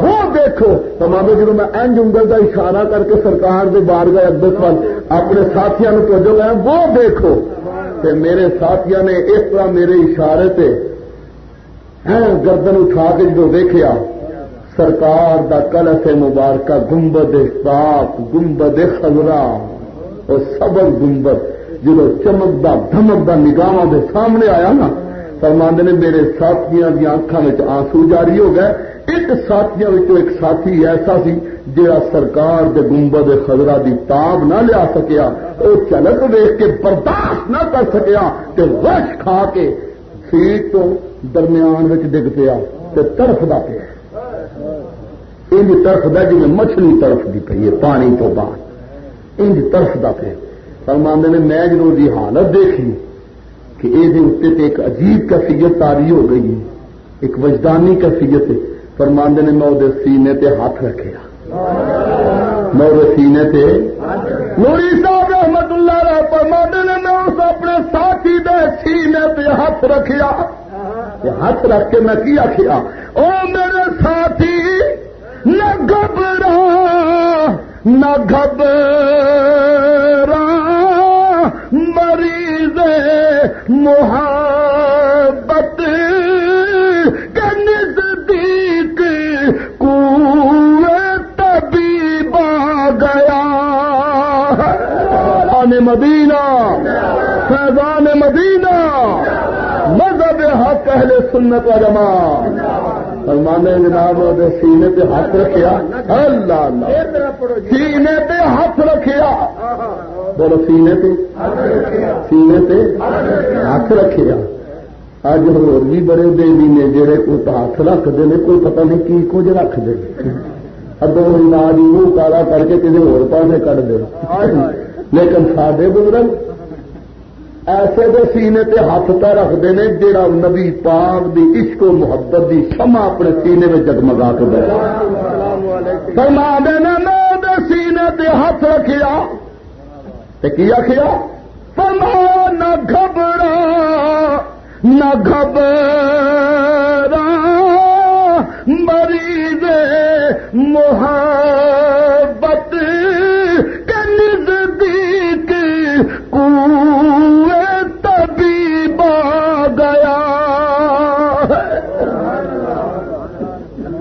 وہ دیکھو، تمام جب میں اینج انگل کا اشارہ کر کے سرکار کے بار گئے ادبت وال اپنے ساتھیوں نے توجہ لیا وہ دیکھو، کہ میرے ساتھیوں نے اس طرح میرے اشارے سے گردن اٹھا کے جو دیکھا سرکار دا کلس مبارکہ، گنبد پاک، گنبد خزرا اور سبر گنبد جب چمکتا دھمکتا نگاہ دے سامنے آیا نا فرماند نے میرے ساتھیاں دیا اکھان میں آنسو جاری ہو گئے۔ ایک ساتھیاں ایک ساتھی ایسا سی جا سرکار دے گنبد خزرا دی تاب نہ لیا سکیا وہ چلک ویخ کے برداشت نہ کر سکیا کہ وش کھا کے سیٹ تو درمیان ڈگ پیا تڑفتا پیا۔ انج تڑفتا جی مچھلی تڑفتی پی ہے پانی تو بعد۔ انج تڑفتا پیا۔ فرماند نے میں جب یہ حالت دیکھی کہ یہ ایک عجیب کیفیت تاری ہو گئی۔ ہے ایک وجدانی کیفیت ہے۔ فرماند نے میں وہ سینے تے ہاتھ رکھے میں وہ سینے تے نوری صاحب رحمت اللہ فرماند نے میں اس اپنے ساتھی دے سینے تے ہاتھ رکھیا۔ ہاتھ رکھ کے میں کیا کیا؟ او میرے ساتھی، نہ گھبرا نہ گھبرا، مریض محبت کے نزدیک طبیب آ گیا مدینہ، فیضان مدینہ۔ حق اہل سنت و جمع فرمانے جناب سینے پہ ہاتھ رکھیا۔ اللہ اللہ۔ سینے پہ ہاتھ رکھیا۔ بولو سینے پہ۔ سینے پہ ہاتھ رکھیا۔ اج ہو بھی بڑے دیوی نے جڑے کوئی ہاتھ رکھتے ہیں کوئی پتہ نہیں کی کچھ رکھتے ادو ناج منہ کالا کر کے کسی ہو پاسے کٹ دے۔ لیکن سارے بزرگ ایسے دے سینے تے ہاتھ پہ رکھتے ہیں جہاں نبی پاک دی عشق و محبت دی شما اپنے سینے میں جگمگا کے بیٹھا۔ فرما دینا میں دے سینے تے ہاتھ رکھیا۔ تے کی آخیا فرما نہ گھبرا نہ گھبرا، مریض محبت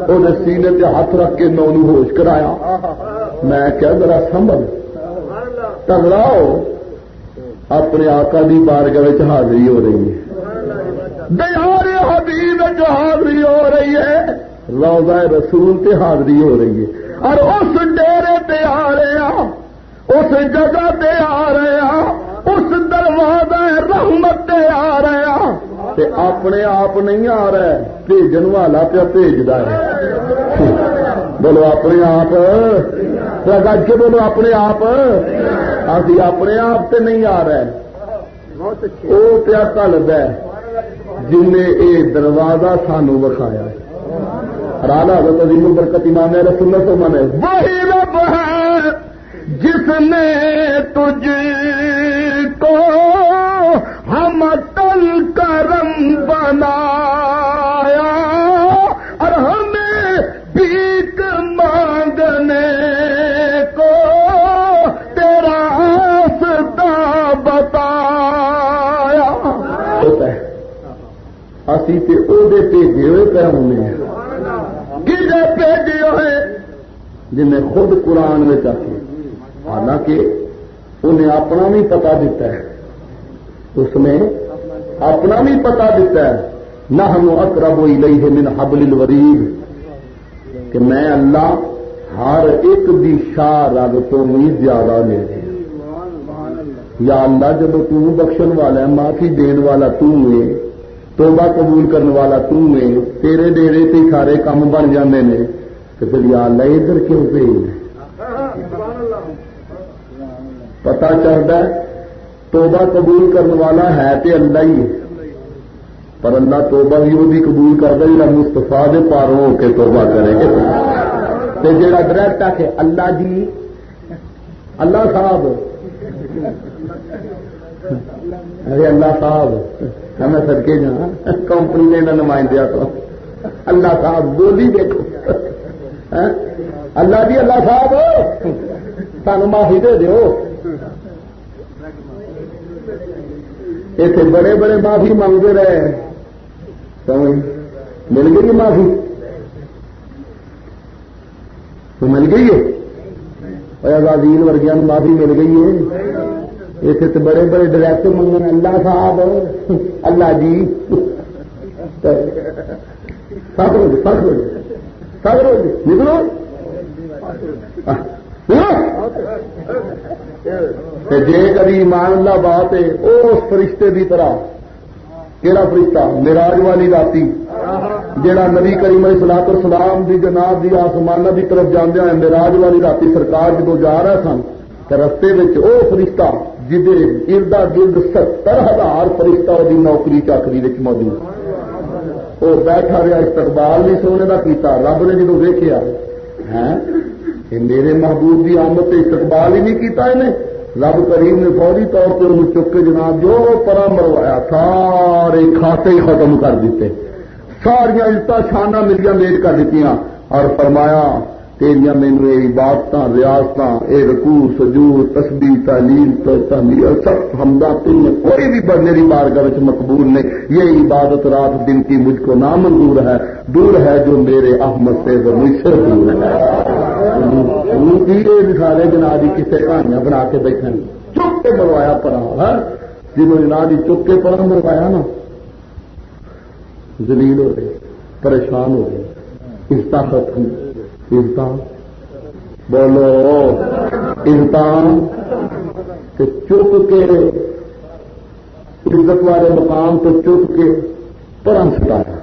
وہ سینے تے ہاتھ رکھ کے میں انہوں ہوش کرایا۔ میں کیا ذرا سمجھ ٹگڑاؤ اپنے آقا دی بارگاہ حاضری ہو رہی ہے۔ دیار حبیب حاضری ہو رہی ہے۔ روزہ رسول تے حاضری ہو رہی ہے۔ اور اس ڈیرے تے آ رہے ہیں۔ اس جگہ تے آ رہے ہیں۔ اس دروازہ رحمت تے آ رہے ہیں اپنے آپ نہیں آ رہا ہے بھیجن والا پیا بھیجتا ہے۔ بولو اپنے آپ۔ گج کے بولو اپنے آپ۔ ابھی اپنے آپ سے نہیں آ رہا ہے وہ پیا کلد ہے، جن یہ دروازہ سانو وکھایا رالا حضرت عظیم برکت امام ہے سنت تو من ہے وہی رب ہے جس نے تجھ کو ہم تل کرم بنایا اور ہمیں بیک مانگنے کو تیرا آستا بتایا۔ اسی تے او دے بھیجے ہوئے پہ ہونے کھے بھیجے ہوئے؟ جنہیں خود قرآن میں چاہیے حالانکہ انہیں اپنا بھی پتا دیتا ہے۔ اس نے اپنا بھی پتا دیتا ہے نہ ہم اقرب الیہ من حبل الورید، کہ میں اللہ ہر ایک دی شاہ رگ تو بھی زیادہ لے یا اللہ، جب تو بخشن والا ہے، معافی دین والا تو ہے توبہ قبول کرنے والا تو ہے تیرے ڈیرے سے سارے کام بن جاندے نے، تو پھر یا اللہ، ادھر کیوں بھیج پتا چلتا ہے توبہ قبول کرنے والا ہے تو اللہ ہی ہے۔ پر اللہ توبہ بھی وہ قبول کرتا جا مستفا دے پاروں ہو کے توبہ کرے گا۔ جا ڈائریکٹ آ کے اللہ جی اللہ صاحب۔ ارے اللہ صاحب ہاں ہمیں سڑکے جا کمپنی نے نمائندیا تو۔ اللہ صاحب بولی دیکھو۔ ہاں؟ اللہ جی اللہ صاحب سان معافی دے دو اتنے بڑے بڑے معافی مانگتے رہے مل گئی معافی تو مل گئی ہے آزادی ورگیا معافی مل گئی ہے اتنے تو بڑے بڑے ڈائریکٹ منگن اللہ صاحب اللہ جی سب روز سب روز سب روز نکلو جی کبھی ایمان اللہ بات ہے اس فرشتے کی طرح۔ کہڑا فرشتہ؟ میراج والی راتی۔ جہاں نبی کریم علیہ سلاط سلام دی جناب دی آسمان کی طرف جانے ہیں میراج والی راتی سرکار جدو جا رہے سن تو رستے وہ فرشتہ جہد اردا گرد ستر ہزار فرشتہ وہ نوکری چاکری موجود۔ وہ بیٹھا رہا استقبال نہیں سونے کا کیتا، رب نے جدو ویکیا ہاں، کہ میرے محبوب کی آمد سے استقبال ہی نہیں کیتا انہیں۔ رب کریم نے فوری طور پر انہوں چک کے جناب جو پرا مروایا، سارے کھاتے ہی ختم کر دیتے۔ ساریا عزت شانہ میری میٹ کر دیتی اور فرمایا تیریا مینو یہ عبادت ریاست یہ رکو سجور تسبی تعلیم سب ہمدا تین کوئی بھی میری بارگاہ مقبول نہیں۔ یہ عبادت رات دن کی مجھ کو نامنظور ہے، دور ہے جو میرے احمد سے مجھ سے دور ہے۔ سارے جنا جی کسی کہانیاں بنا کے بیٹھے چپ کے مروایا پرا ہاں؟ جنہوں جنا جی چپ کے پرا مروایا نا زلیل ہو گئے، پریشان ہو گئے۔ اس طاقت انسان بولو۔ انسان چپ کے عزت والے مقام تو چپ کے پر سٹایا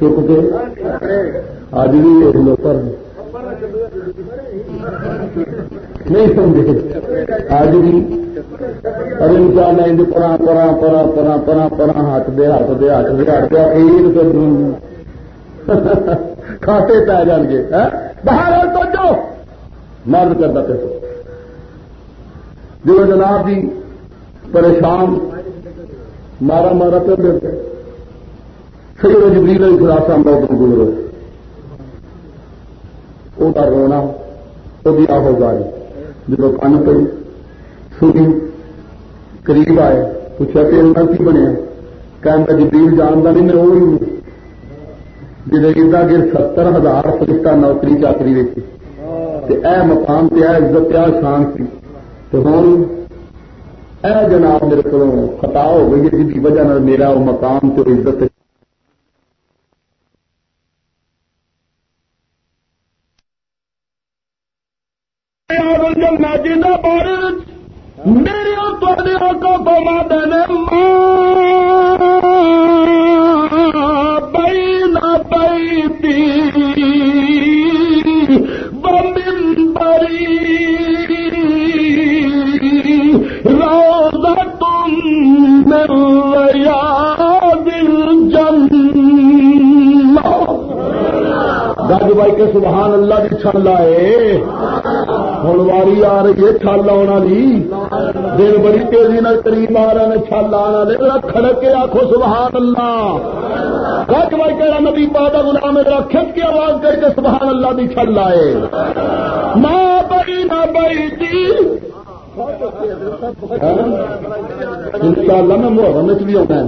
چپ کے؟ آج بھی ایک لو پر نہیں سمجھے۔ آج بھی ارے انسان ہے پرا پرا پرا پرا پرا پرا ہاتھ دے ہاتھ دے ہاتھ دے ہاتھ دے عید تو کھاتے پی جان گے ہاں؟ باہر تو جو مرد کرتا پہ جو جناب جی پریشان، مارا مارا پہ دیتے سید جبریل علیہ خلاصہ موت گزرو وہ رونا، وہ بھی آہو گاری جب کن پی سنی، قریب آئے، پوچھا کہ ان کا کی بنیا؟ کہ جبریل جانتا نہیں، میں وہی جردا گر ستر ہزار فرشتہ نوکری چاکری دیکھی اے مقام پہ عزت پیا شان سی تو ہوں اے جناب میرے کو خطا ہو گئی ہے جن کی وجہ میرا وہ مقام تو عزت میرے تو ماں دینے گج بائی کے سبحان اللہ کی چھل لائے ہوں واری آ رہی ہے چھل آنا دن بڑی تیزی نال کریم آ رہے ہیں چھل آنا لے کھڑک کے آخو سبحان اللہ۔ گج بائی کہ نبی پادا گلام میرا کھچ کے آواز کر کے سبحان اللہ کی چھل لائے نہ بڑی نہ بڑی ان شاء اللہ میں محرم بھی آنا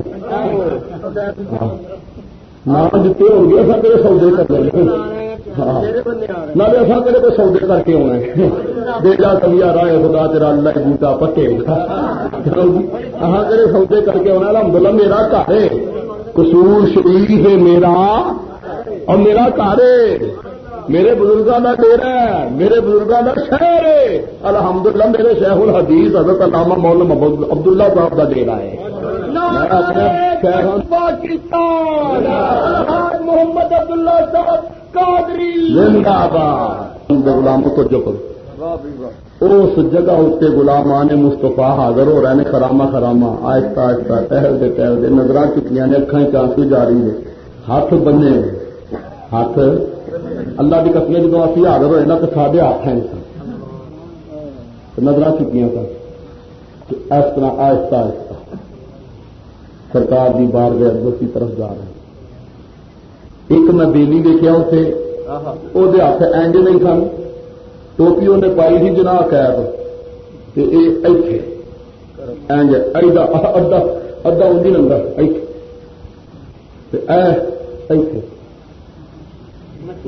ہاں۔ نام دیتے ہو گے اصل تیرے سودے کر لیں نہ اصل تیرے کو سودے کر کے آنا دے جا کبھی آ رہا ہے خدا تیرا اللہ بوٹا پٹے ہاں جی۔ تیرے سودے کر کے آنا الحمد للہ میرا گھر ہے۔ قصور شریف ہے میرا اور میرا گھر ہے۔ میرے بزرگوں کا ڈیرا ہے میرے بزرگوں کا شہر ہے۔ الحمد للہ میرے شیخ الحدیث حضرت علامہ مولانا عبداللہ صاحب کا ڈیرا ہے۔ پاکستان محمد عبداللہ صاحب زندہ باد غلاموں کو جو اس جگہ اتنے گلام آنے مستفا حاضر ہو رہے ہیں خراما خراما آہستہ آہستہ ٹہلتے ٹہلتے نظر چکیاں نے اکھان چانسی جا رہی ہے ہاتھ بنے۔ ہاتھ اللہ کی قسمیں جب اسی حاضر ہوئے نا تو سارے ہاتھ ہیں نظر چکیاں سن۔ اس طرح آہستہ آہستہ سرکار کی بار گئے ادب کی طرف جا رہے ہیں۔ ایک میں بیلی دیکھا اسے وہ ہاتھ اینج نہیں سن۔ ٹوپی انہیں پائی تھی جنا قید۔ ایتھے۔ اینج ادا ادا انجی نمبر ایتھے۔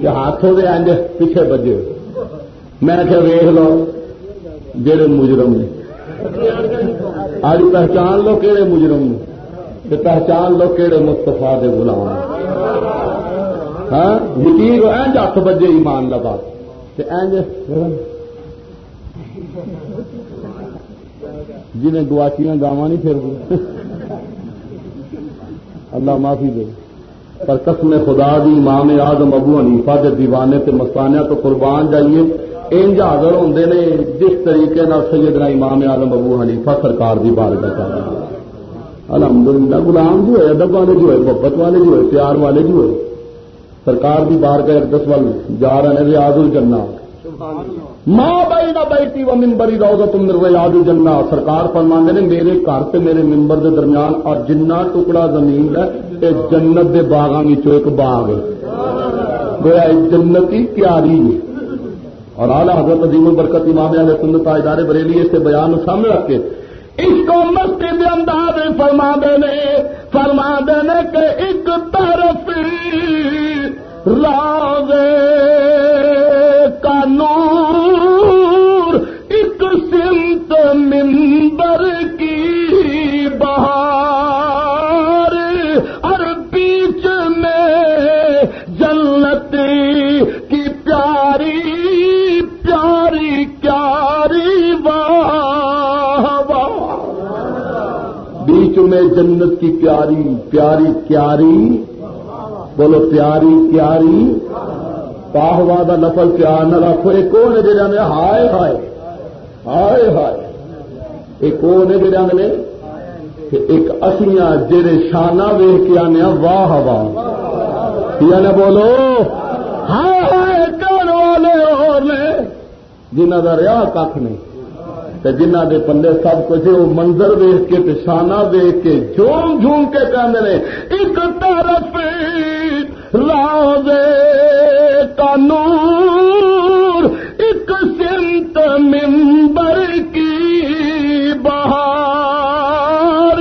ہاتھوں کے انج پیچھے بجے میں کہ ویخ لو جڑے مجرم نے آج پہچان لو کہڑے مجرم نے پہچان لو کہڑے مستفا دے غلام ہاں یقین اینج ہاتھ بجے ایمان لگا اینج جنہیں گواچیاں گاواں نہیں پھر اللہ معافی دے پر قسم خدا دی امام اعظم ابو حنیفہ دے دیوانے تے مستانیہ تو قربان جائیے۔ انج حاضر ہوندے نے جس طریقے نال سیدنا امام اعظم ابو حنیفہ سرکار دی بارگاہ کر الحمدللہ، غلام جی جو ہے ادب والے جی جو ہے محبت والے جی جو ہے پیار والے جو ہے سرکار دی بارگاہ اقدس وال جا رہے ہیں ریاض الجنہ۔ ماں بائی نہ بیٹی و ممبری رہو گا تم میرے یاد سرکار فرماندے نے، میرے گھر سے میرے ممبر دے درمیان اور جنہ ٹکڑا زمین ہے یہ جنت دے باغاں ایک باغ ہے۔ گویا جنت کی ہے۔ اور اعلیٰ حضرت عظیم برکت امام علیہ سنت ادارے بریلی اس سے بیان سامنے رکھ کے، اس کو مسجد انداز فرما دینے فرما دینے کہ ایک طرف راز کا نور ایک سمت ممبر کی بہار اور بیچ میں جنت کی پیاری پیاری پیاری واہ بیچ میں جنت کی پیاری پیاری پیاری۔ بولو پیاری پیاری۔ پاہوا کا نفل پیار نہ رکھو یہ کون ہے جہاں ہائے ہائے ہائے ہائے۔ یہ کون ہے جہاں نے ایک اصلیاں جہے شانہ ویخ کے آنے واہ واہ۔ کیا نے بولو؟ ہائے ہائے، کون والے اور نے جنہ کا رہا کھ نہیں۔ جنہ دے پلے سب کچھ وہ منظر ویخ کے شانہ ویخ کے جھوم جھوم کے کہتے ہیں ایک طرف راوے کا نور ایک سمت ممبر کی بہار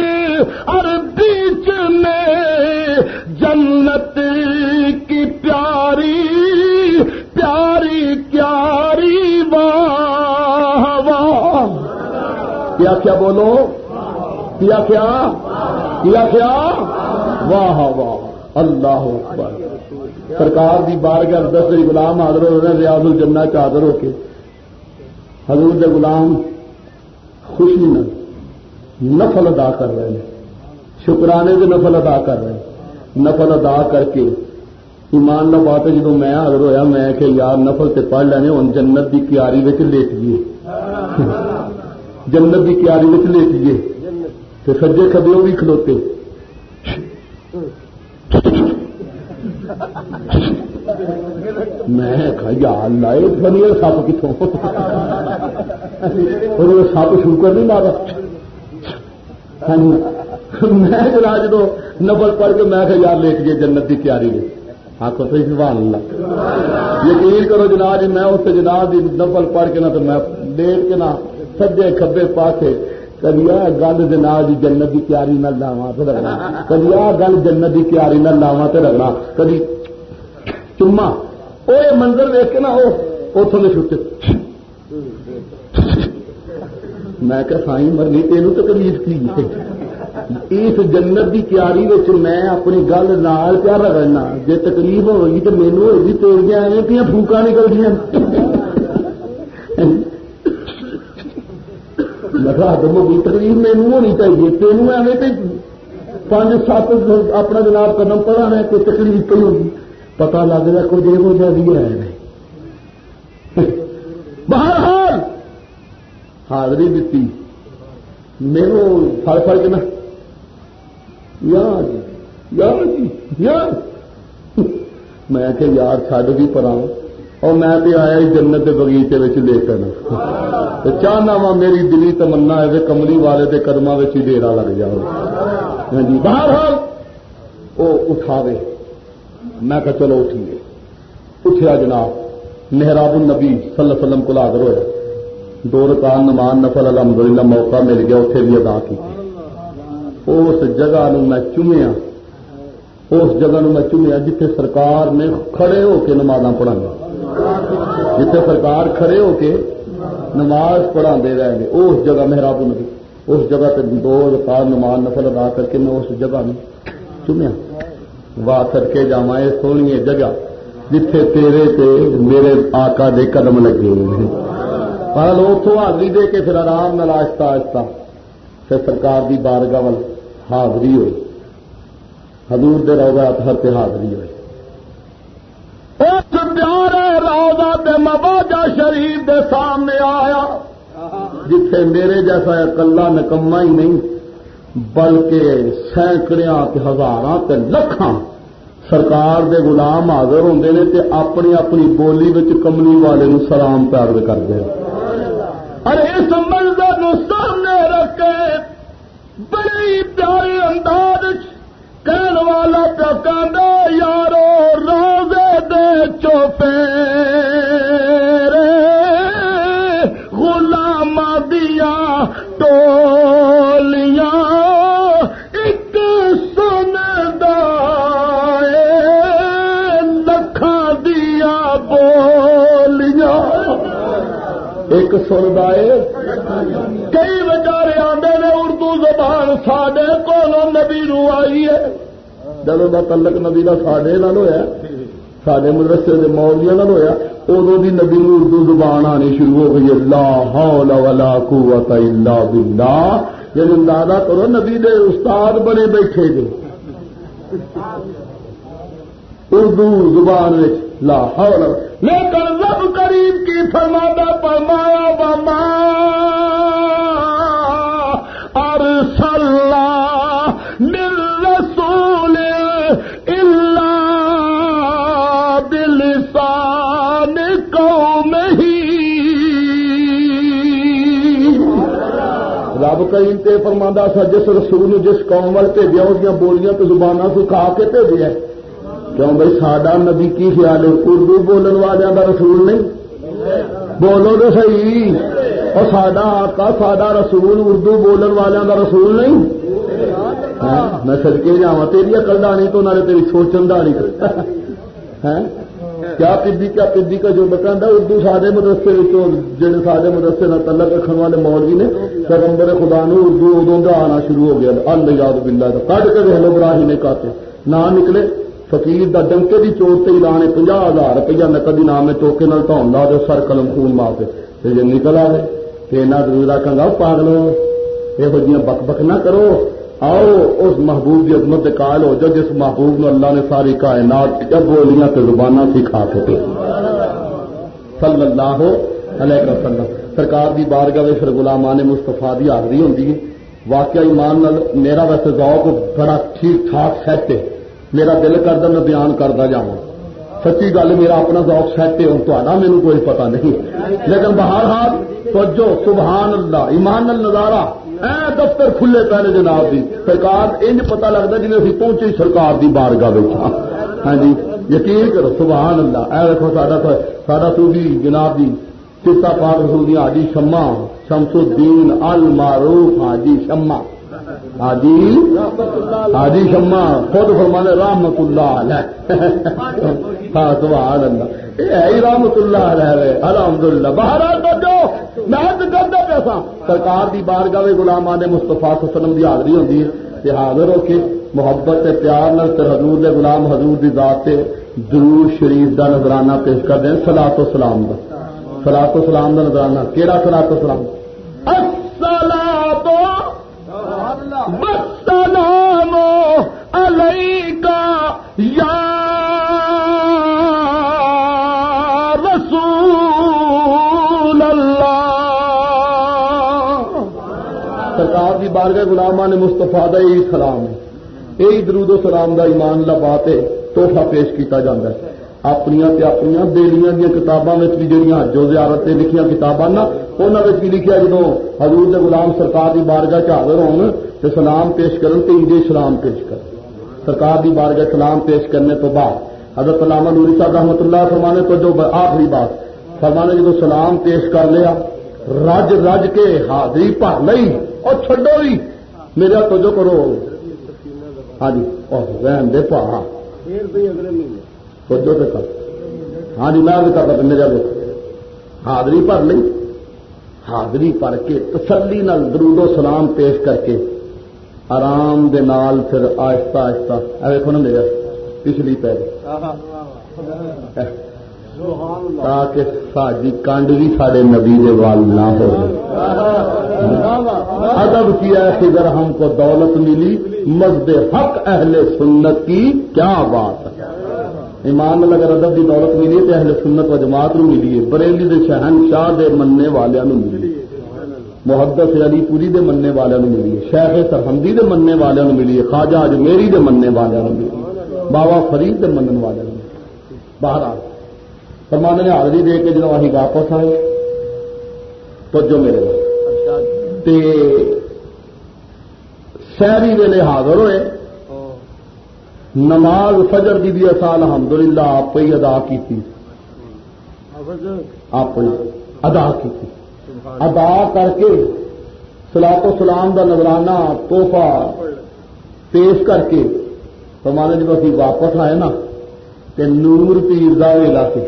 اور بیچ میں جنت کی پیاری پیاری پیاری واہ واہ کیا کیا بولو؟ کیا کیا؟ کیا کیا؟ واہ واہ اللہ اکبر۔ سرکار دی بار گیا دس غلام حاضر ہو رہے ریاض الجنہ چادر ہو کے۔ حضور دے غلام خوشی نہ نفل ادا کر رہے ہیں۔ شکرانے کے نفل ادا کر رہے ہیں۔ نفل ادا کر کے ایمان نہ بات ہے جدو میں حاضر ہویا، میں کہ یار، نفل سے پڑھ لینے ہوں جنت دی کیاری لیٹ گئی جنت دی کیاری لیٹ گئے۔ سجے کبھی وہ بھی کھلوتے۔ میں لائے بنی سپ کتوں سپ شوکر نہیں مارا۔ میں جنا جدو نبل پڑھ کے میں یار لیٹ گئے جنت کی تیاری میں آخو تو سبحان اللہ۔ یقین کرو جناب جی میں اس جناب کی نبل پڑھ کے نہ تو میں لیٹ کے نہ سجے کبے پاسے کبھی آ گل جناب جی جنت کی تیاری نہ لاوا تو رکھنا کبھی آ گل جنت کی تیاری نہ لاوا تو رکھنا کبھی چما وہ منظر دیکھ کے نا وہ اتوں نے چھٹے میں کہ سائی مرنی تین تکلیف کی۔ اس جنت کی تیاری میں اپنی گل نال کیا رگڑنا جی تکلیف ہوگی تو مینو ہوگی تیریاں ایویں پہ پھوکا نکل دیا میں تکلیف مینو ہونی چاہیے، تینوں ایویں پانچ سات اپنا جناب قدم پڑا ہے کہ تکلیف کئی ہوگی پتا لگ رہا کچھ یہ جا بھی ہے۔ بہرحال حاضری دیتی میرے فل فل کے نا۔ یار جی یار۔ میں کہ یار چڈ بھی پڑا اور میں بھی آیا جنت کے بغیچے لے کر چاہنا وا میری دلی تمنا ہے کملی والے کے قدموں ڈیرا لگ جاؤ۔ ہاں جی بہرحال وہ اٹھاوے۔ میں کہ چلو اٹھیے اٹھیا جناب، محراب النبی صلی اللہ علیہ وسلم کو حاضر ہوا دو رکان نمان نفل، الحمدللہ، موقع مل گیا اتنے بھی ادا کی۔ اس جگہ نو میں چومیا۔ اس جگہ میں چنیا جتھے سرکار نے کھڑے ہو کے نماز پڑھانا جتھے سرکار کھڑے ہو کے نماز پڑھا دے رہے گے اس جگہ محراب نبی اس جگہ تے دو رکعت نماز نفل ادا کر کے میں اس جگہ میں چنیا واہ کر کے جا یہ سونی جگہ جتھے تیرے تے میرے آقا دے قدم لگے ہوئے پر اتوں حاضری دے کے پھر آرام نال آہستہ آہستہ پھر سرکار دی بارگاہ وال حاضری ہوئی۔ حضور دے روزہ ہر تے حاضری ہوئی۔ اس پیارے روزہ دے مباجا شریف دے سامنے آیا، جتھے میرے جیسا کلا نکما ہی نہیں۔ بلکہ سینکڑیاں ہزار لکھاں سرکار دے غلام حاضر ہوں نے تے اپنی اپنی بولی بچ کملی والے نو سلام پیار کرتے ارے اس منظر نو سامنے رکھ کے بڑی پیارے انداز کہن والا پیا یارو، روزے دے چوپے۔ ایک سن کئی بچارے آدھے نے اردو زبان سڈے کو نبی نو آئی ہے۔ جب کا تلک نبی کا سڈے ہوا سڈے مدرسے کے مولیا ہوا ادو بھی نبی نو اردو زبان آنی شروع ہو گئی اللہ حول ولا قوت الا باللہ۔ جب اندازہ کرو نبی دے استاد بنے بیٹھے گے اردو زبان لا حول لیکن رب کریم کی فرماتا فرمایا بما رب کریم تے فرماندا سا، جس رسول جس قوم وال بھیجا اس بولیاں تو زبان سکھا کے بھیجا کیوں بھائی ساڈا نبی کی خیال ہے؟ اردو بولن والوں کا رسول نہیں۔ بولو تو صحیح۔ اور ساڈا آقا، ساڈا رسول اردو بولن والوں کا رسول نہیں۔ ہاں، میں سڑکے جا تیری اکل دانی تو نہ تیری سوچن دانی ہاں، کیا پدی کیا پدی کا جو بتانا اردو سارے مدرسے جڑے سارے مدرسے نہ تلک رکھنے والے مولوی نے، پیغمبر خدا نے اردو ادو کا آنا شروع ہو گیا۔ ال یاد بلا کٹ کے ہلو براہی نے کاتے نہ نکلے۔ فقیر دا ڈنکے کی چوٹ سے لانے پناہ ہزار روپیہ نقد کدی نام ہے ٹوکے نال تو لا سر قلم خون مار کے جی نکل آئے تو یہاں ضرور آخا پاگلو یہ بک بک نہ کرو۔ آؤ، اس محبوب کی عظمت کال ہو جاؤ، جس محبوب نو اللہ نے ساری کائنات جب بولیاں تو زبانہ سکھا سکے۔ صلی اللہ علیہ وسلم۔ سرکار دی بارگاہ پھر غلامان مستفا دی حاضری ہوتی ہے۔ واقعہ ایمان نال میرا ویسے ذوق بڑا ٹھیک ٹھاک سیٹ ہے۔ میرا دل کرتا میں بیان کرتا جا سچی گل، میرا اپنا ذوق سیٹ ہے، ہوں تا مینو کوئی پتا نہیں۔ لیکن بہرحال، توجہ سبحان اللہ ایمان نال نظارہ دفتر کھلے پہلے جناب دی۔ سرکار، انج پتا لگتا جی ابھی پہنچے سرکار دی بارگاہ بیٹھا ہاں جی یقین کرو سبحان اللہ اے دیکھو سارا سارا تو بھی جناب جی، دی چتا پاک رسول دی حاجی شما شمس الدین المعروف حاجی شما حاجی حاجی شما خود فرمانے رحمت اللہ علیہ. ہاں سبحان اللہ. رحمت اللہ رہے الحمد للہ باہر جو محنت کرتا پیسہ سرکار دی بارگاہ گلاما نے مستفا سلم کی حاضری ہوتی ہے حاضر ہو کے محبت سے پیار نل حضور دے غلام، حضور دی ذات سے ضرور شریف دا نظرانہ پیش کر دیں سلا تو سلام کا سلا تو سلام کا نظرانہ کہڑا سلا تو سلام؟ السلام علیکہ، یا بارگاہ گلاما نے مستفا یہی سلام ہے۔ یہی درود و سلام کا ایمان لا بات توحفہ پیش کیا جا ہے۔ اپنی اپنی بیلیاں دیا کتاباں بھی جہاں جو زیارت سے لکھیا کتاباں انہوں بھی لکھا جدو حضور دے غلام سرکار کی بارگاہ چاہر ہو تو سلام پیش کرن تو انجے سلام پیش کر سرکار کی بارگاہ سلام پیش کرنے تو بعد حضرت علامہ نوری صاحب رحمۃ اللہ فرمانے تو جو آخری بات، فرمانے جدو سلام پیش کر لیا، رج رج کے حاضری بھر لئی اور چڈو بھی میرا توجہ کرو۔ ہاں جی رہن دے پا ہاں۔ سوچو تو کر۔ ہاں جی میں بھی کرتا میرا دیکھو حاضری بھر لی حاضری پڑھ کے تسلی نال درود و سلام پیش کر کے آرام دے نال پھر آہستہ آہستہ۔ دیکھو نا میرا پچھلی پہ تاکہ ساری کانڈ بھی سارے نبی وال نہ ہو۔ ادب کیا ہے، اگر ہم کو دولت ملی مزد حق، اہل سنت کی کیا بات۔ ہے ایمان اگر ادب کی دولت ملی، تو اہل سنت و جماعت نو ملی ہے، بریلی دے شہن شاہ دے مننے والوں ملی۔ محدت علی پوری دے مننے والوں ملی شیخ سرحمدی دے مننے والوں ملی خواجہ اجمیری دے مننے والوں ملی بابا فرید دے منن والوں باہر آ فرمانے نے حاضری دے کے جب اہی واپس آئے تو جو میرے تے شہری ویلے حاضر ہوئے، نماز فجر کی بھی اصا الحمد للہ آپ ہی ادا کی آپ ادا کی ادا کر کے سلاط و سلام کا نظرانہ توحفہ پیش کر کے فرمانے جب ابھی واپس آئے نا تو نور پیر کا ویلا سی۔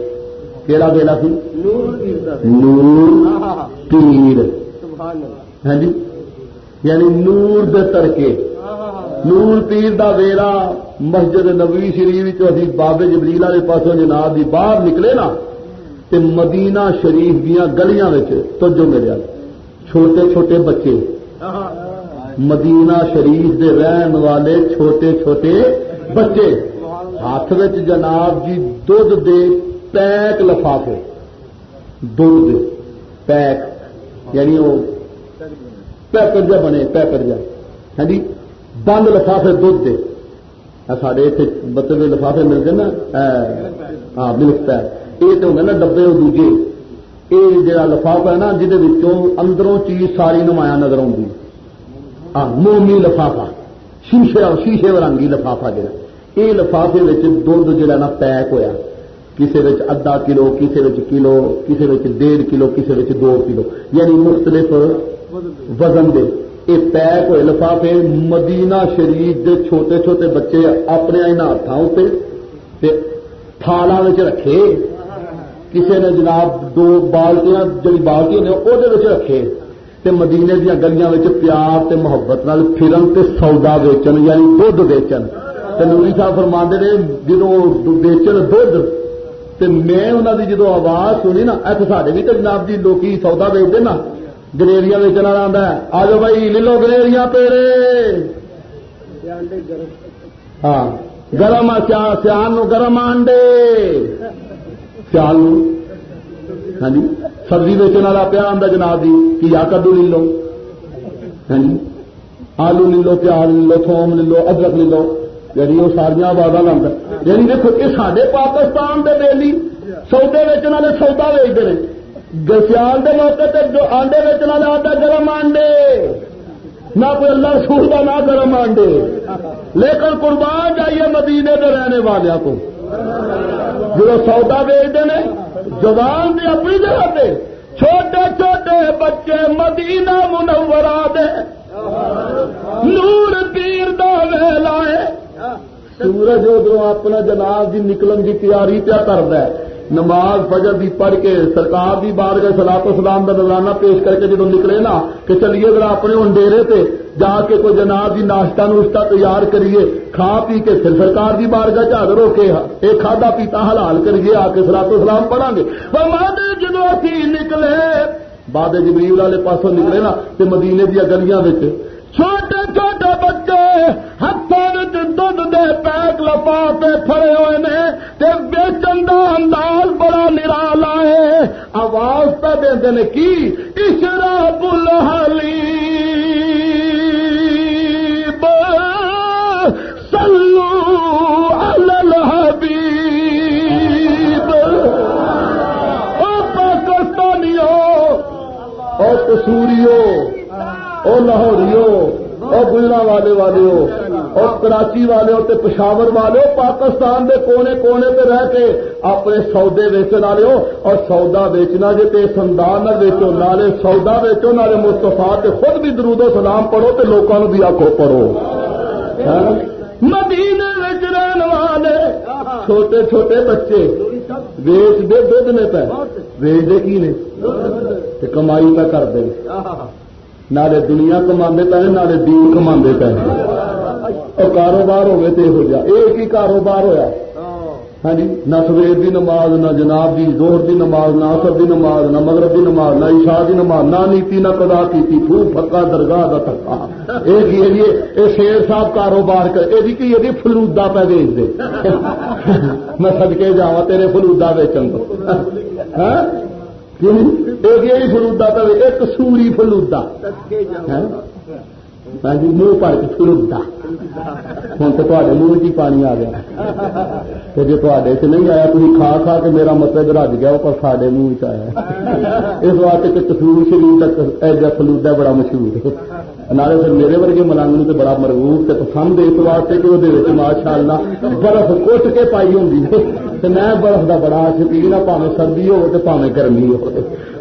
کہڑا ویلا سی؟ نور پیر ہاں جی؟ یعنی نور دے ترکے۔ نور پیر دا ویلا مسجد نبوی شریف ابھی بابے جبریل والے پاسوں جناب دی باہر نکلے نا تے مدینہ شریف دیا گلیاں تو جو میرے چھوٹے چھوٹے بچے، مدینہ شریف دے رہن والے چھوٹے چھوٹے بچے، ہاتھ جناب جی دھد دے پیک لفافے دھد پیک یعنی وہ پیپر جا بنے پیپر جا ہاں جی بند لفافے دھد دے۔ سارے اتنے مطلب لفافے مل گئے نا ہاں ملک پیک۔ یہ تو ہوگا نا ڈبے وہ دوجے یہ جا لفافا ہے نا جہد اندروں چیز ساری نمایاں نظر آؤں ہاں مومی لفافا شیشے شیشے ورنگی لفافا جا یہ لفافے دھد جا نا پیک ہوا کسی ادھا کلو کسی کلو کسی ڈیڑھ کلو کسی دو کلو یعنی مختلف وزن دے یہ پیک ہوئے لفافے مدینہ شریف دے چھوٹے چھوٹے بچے اپنے ہاتھوں سے تھالا رکھے کسی نے جناب دو بالٹیاں جی بالٹی نے وہ رکھے تے مدینے دیا گلیاں پیار تے محبت نال پھرن تے سودا ویچن یعنی دھد ویچن۔ تے نوری صاحب فرما نے جدو ویچن دھد تے میں انہوں دی جدو آواز سنی نا ایسے سارے بھی تو جناب جی لوکی سودا ویچتے نا گلیریاں ویچنا آتا ہے۔ آ جاؤ بھائی لے لو گلیریاں پیڑے۔ ہاں گرم سیال گرم آنڈے سیال ہاں جی؟ سبزی ویچن والا پیا آتا جناب جی کی آ کدو لے لو۔ ہاں جی؟ آلو لے لو، پیاز لے لو، تھوم لے لو، ادرک لے لو۔ یعنی وہ ساریا آواز لانا یعنی دیکھو، یہ سارے پاکستان کے بیلی سودے ویچن والے سودا ویچتے ہیں گسیال کے موقع تے جو آنڈے بیچنا آتا گرم آنڈے نہ کوئی اللہ رسول کا نہ گرم آنڈے لیکن قربان جائیے مدینے کے رہنے والوں کو جو سودا بیچتے ہیں، زبان دی اپنی جگہ پہ چھوٹے چھوٹے بچے مدینہ منورا دے۔ نور تیر دو ویلا سورج ادھر اپنا جناب جی نکلن کی تیاری پیا کرد نماز فجر دی پڑھ کے سرکار دی بار گئے سلاط اسلام کا نظرانہ پیش کر کے جدو نکلے نا کہ چلیے اگر اپنے ہوں ڈیرے جا کے کوئی جناب دی ناشتہ نوشتہ تیار کریے، کھا پی کے پھر سرکار دی بار گاہ چادر ہو کے ایک کھادا پیتا حلال کریے، آ کے سلاط اسلام پڑھا گے۔ جدو اسی نکلے باد جبریل والے پاسوں نکلے نا تو مدینے دیا گلیاں چھوٹے چھوٹے بچے ہاتھوں دھد دے پیک لفافے پھڑے ہوئے نے تے بیچن دا انداز بڑا نرالا ہے۔ آواز پہ دے نے کی؟ اشرا بلحلی سلو الحبیب۔ او پاکستانیوں او کسوریوں او لاہوریو او گلنا والے والے او کراچی والے تے پشاور والے ہو پاکستان دے کونے کونے تے رہ کے اپنے سودے ویچن والے ہو اور سودا ویچنا جی تے سندان نہ ویچو، نالے سودا ویچو، نالے مستفا تے خود بھی درود و سلام پڑھو تے لوگوں بھی آخو پڑھو۔ ہاں؟ مدینے وچ رہن والے۔ چھوٹے چھوٹے بچے ویچ دے دھد نے پہ۔ ویچ دے کی نے؟ کمائی پہ کر دے۔ نالے دنیا کما پہ نالے دین کما پہ اور کاروبار ہوئے تو یہ ایک ہی کاروبار ہویا۔ ہاں جی نہ سویر کی نماز، نہ جناب دی زور دی نماز، نہ اثر دی نماز، نہ مغرب دی نماز، نہ عشاء دی نماز، نہ نیتی، نہ قدا کی تھی پکا درگاہ کا تھکا۔ یہ جی، جی، شیر صاحب کاروبار کر۔ یہ جی یہ فلودا پہ بیچ دے۔ میں سدکے جا تیرے فلودا ویچن کو ہاں؟ یہ فلودا پہ ایک سوری فلودا ہاں جی منہ پڑ کے فلودا ہوں تو تے منہ چ پانی آ گیا۔ جی تے نہیں آیا تھی کھا کھا کے میرا مطلب رج گیا پر سارے منہ چ آیا۔ اس واسطے کہ کسور شریف کا ایجا فلودا بڑا مشہور ہے۔ نالے پھر میرے ورگے ملنگ تو بڑا مرغوب سے پسند اس واسطے کہ وہ ماشاء اللہ برف کٹ کے پائی ہوں میں برف کا بڑا شکین ہوں پاوے سردی ہو تو پاوے گرمی ہو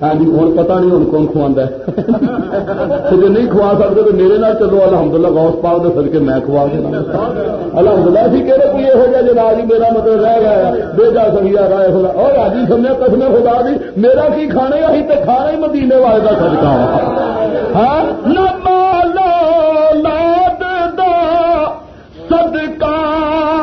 ہاں جی ہوں پتا نہیں ہوں کون کھوا جی نہیں کھوا سکتے تو میرے نال چلو الحمد للہ گوس پاؤ تو سر کے میں کھوا دینا۔ الحمد للہ سی کہ کوئی یہو جہاں جناب جی میرا مطلب رہ گیا بے جا سکیا رائے خدا۔ اور آج ہی سمجھا کسمے خدا بھی میرا کی کھانے اہی تو کھانا ہی مدینے والے کا سدکا ہاں؟ لاد دا صدقہ۔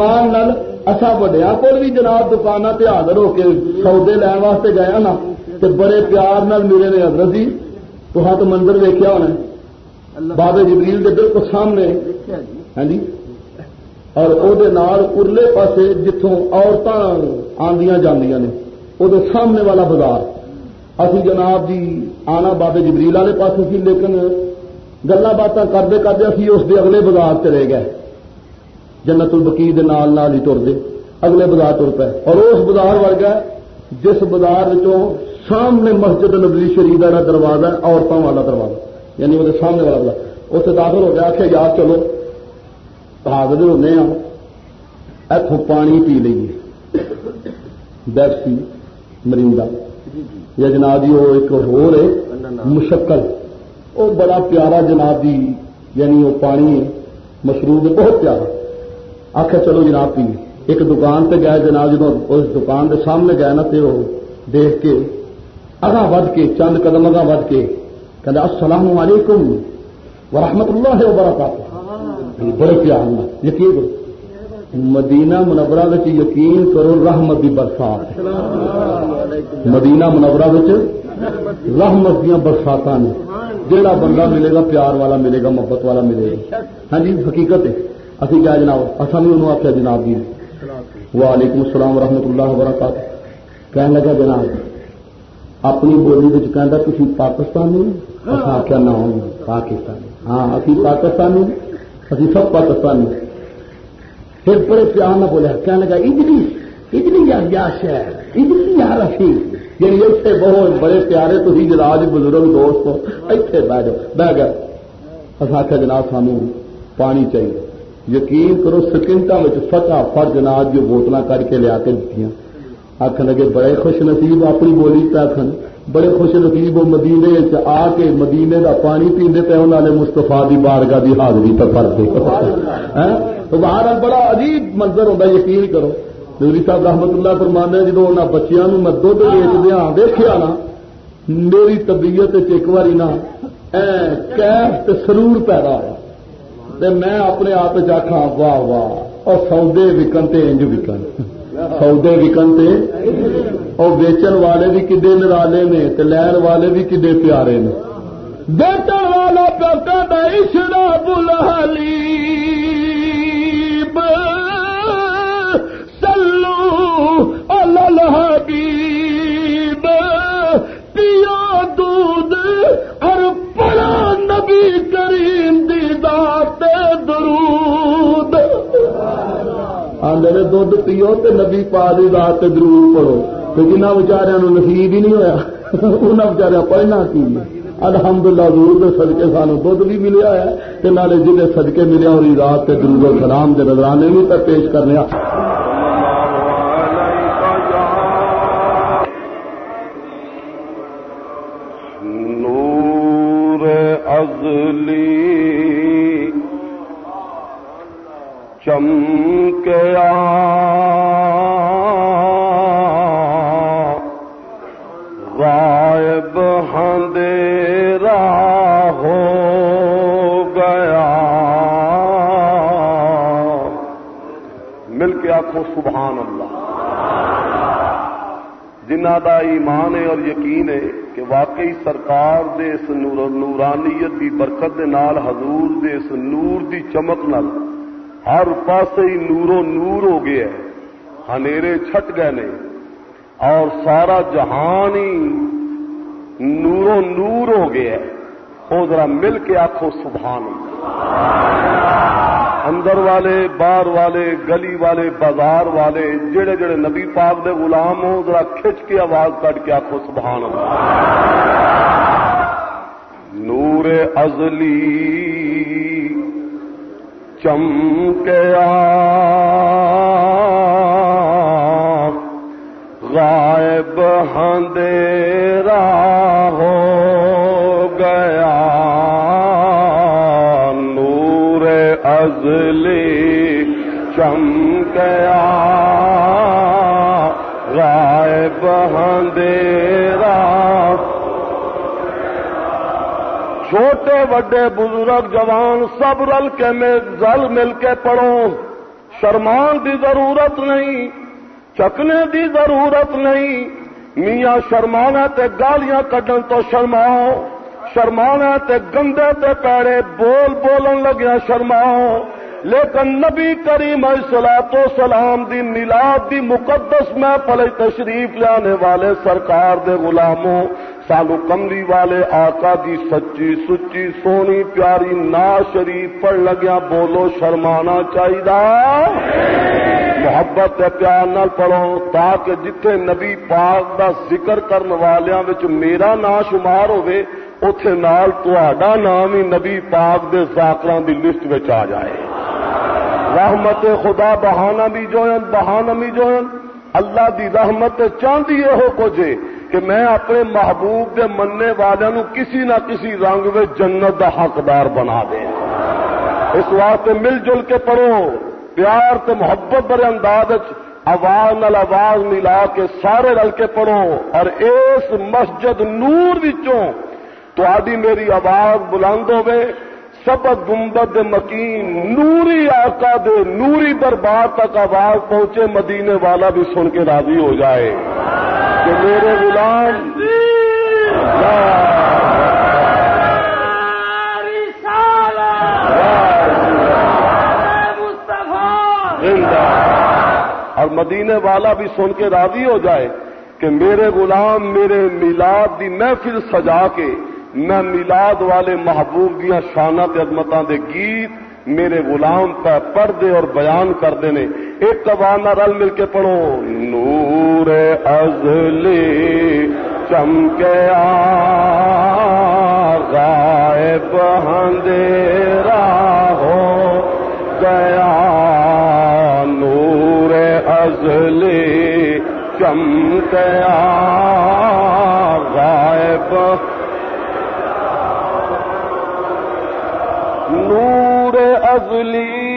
ایمان نال اصا وڈیا کول بھی جناب دکان پہ حاضر ہو کے سودے لین واسطے گیا نا تے بڑے پیار نال میرے نے حضرت جی تو ہاں تو منظر ویکیا ہونا بابے جبریل دے بالکل سامنے۔ ہاں جی۔ اور او دے نال ارلے پاسے جتوں عورتاں آندیاں جاندیاں نے او دے سامنے والا بازار۔ اسی جناب جی آنا بابے جبریل والے پاس سی لیکن گلا باتاں کرتے کرتے اسی اس دے اگلے بازار چلے گئے۔ جنت البکی دے نال نال ہی ٹر دے اگلے بازار تر پے۔ اور اس بازار ورگا جس بازار سامنے مسجد نبلی شریف کا دروازہ ہے عورتوں والا دروازہ۔ یعنی وہ سامنے والا دروازہ اتنے داخل ہو گیا آخیا یار چلو، حاضر ہونے ہاں۔ اتوں پانی پی لیے بیپسی مریندا۔ یا جناب جی وہ ایک ہو مشکل۔ وہ بڑا پیارا جناب جی یعنی وہ پانی مشروب ہے، بہت پیارا۔ آخر چلو جناب پی ایک دکان پہ گئے جناب جب اس دکان کے سامنے گئے نا تو وہ دیکھ کے اگا ود کے چند قدم اگا ود کے کہ السلام علیکم ورحمت اللہ وبرکاتہ۔ بڑے پیار یقین کرو۔ مدینہ منورہ یقین کرو رحمت کی برسات مدینہ منورہ رحمت دیا برسات نے۔ جہاں بندہ ملے گا پیار والا ملے گا محبت والا ملے گا۔ ہاں جی حقیقت ہے۔ اسی کیا جناب؟ اصل بھی انہوں آخیا جناب جی۔ وعلیکم السلام ورحمۃ اللہ وبرکاتہ۔ کہنے لگا جناب، اپنی بولی کہہ تھی پاکستانی آخیا اچھا، نہ پاکستانی۔ ہاں ابھی پاکستانی ابھی سب پاکستانی پھر بڑے پیار نہ بولے، کہنے لگا اجلی اجلی یا یا شہر اجلی یا رفیع یعنی اتنے بہت بڑے پیارے تھی جراج بزرگ دوست ہو اتنے بہ جاؤ بہ گئے اص آخیا جناب، سانو پانی چاہیے۔ یقین کرو سکنٹا فتح فٹ جناب جو بوتل کر کے لیا کے دیتی آخر لگے بڑے خوش نصیب اپنی بولی پہ آخر بڑے خوش نصیب وہ مدینے آ کے مدینے کا پانی پیندے پہ انہوں نے مستفا دی بارگاہ کی حاضری تو کرتے باہر بڑا عجیب منظر ہوتا یقین کرو۔ نوری صاحب رحمت اللہ فرمانے جب ان بچیاں میں دھد ویچ دیا دیکھا نا، میری طبیعت ایک باری نا کیف سرور پیدا ہوا میں اپنے آپ چاہا واہ واہ اور سودے وکن تے انج وکن۔ سودے وکن تے اور ویچن والے بھی کڈے نرالے نے لین والے بھی کڈے پیارے نے۔ بیچن والا پیتا اشرا بلحلی سلو الحبیب۔ پیا دودھ اور آدھے دھد پیو تے نبی پا دی رات درود پڑھو۔ تو جنہ بچارا نصیب ہی نہیں ہوا انہیں بچارا پڑھنا کی الحمدللہ حضور دے صدقے سانو دھد بھی ملیا ہے نالے جی صدقے ملیا اور رات کے درود سلام کے نظرانے بھی پیش کرنے سبحان جنہ ایمان ہے اور یقین ہے کہ واقعی سرکار دے اس نورانیت دی برکت دے نال حضور دے اس نور دی چمک نال ہر پاسے ہی نورو نور ہو گیا ہے۔ ہنیرے چھٹ گئے نے۔ اور سارا جہان ہی نورو نور ہو گیا ہے۔ وہ ذرا مل کے آخو سبحان اللہ۔ اندر والے، باہر والے، گلی والے، بازار والے، جڑے جڑے نبی پاک دے غلام ہو ذرا کھچ کے آواز کٹ کے آخو سبحان اللہ نور ازلی چمکیا غائب ہندیرا چمکیا رائے بہندیرا چھوٹے وڈے بزرگ جوان سب رل کے میں زل مل کے پڑھو۔ شرمان دی ضرورت نہیں چکنے دی ضرورت نہیں۔ میاں شرمانا تے گالیاں کڈن تو شرماؤ۔ شرمانا تے گندے تے پیڑے بول بولن لگیا شرماؤ۔ لیکن نبی کریم سلا تو سلام دی ملاد دی مقدس میں پلے تشریف لانے والے سرکار دے غلاموں سانو کملی والے آقا دی سچی سچی سونی پیاری نا شریف پڑھ لگیا بولو شرمانا چاہیے محبت پیار نال پڑھو تاکہ جتھے نبی پاک دا ذکر کرن والیاں وچ میرا نام شمار ہوئے اتے نال تا نام ہی نبی پاک دے ذاکراں دی لسٹ وچ آ جائے۔ رحمت خدا بہانا بھی جوئن بہانا بھی جوئن اللہ دی رحمت چاہتی یہ ہو کچھ کہ میں اپنے محبوب دے مننے والوں کسی نہ کسی رنگ میں جنت دا حقدار بنا دے۔ اس واسطے مل جل کے پڑھو۔ پیار تے محبت برے انداز آواز نال آواز ملا کے سارے رل کے پڑھو۔ اور اس مسجد نور وچوں تو آدھی میری آواز بلند ہوے سب گنبد مکین، نوری آقا دے، نوری دربار تک آواز پہنچے، مدینے والا بھی سن کے راضی ہو جائے۔ کہ میرے غلام اور مدینے والا بھی سن کے راضی ہو جائے کہ میرے غلام، میرے میلاد دی محفل سجا کے میں میلاد والے محبوب دیا شانہ عظمتاں دے گیت میرے غلام کا پردے اور بیان کرتے نے ایک کبانا رل مل کے پڑھو۔ نور ازلی چمکیا غائب اندھیرا ہو گیا۔ نور ازلی چمکیا نور ازلی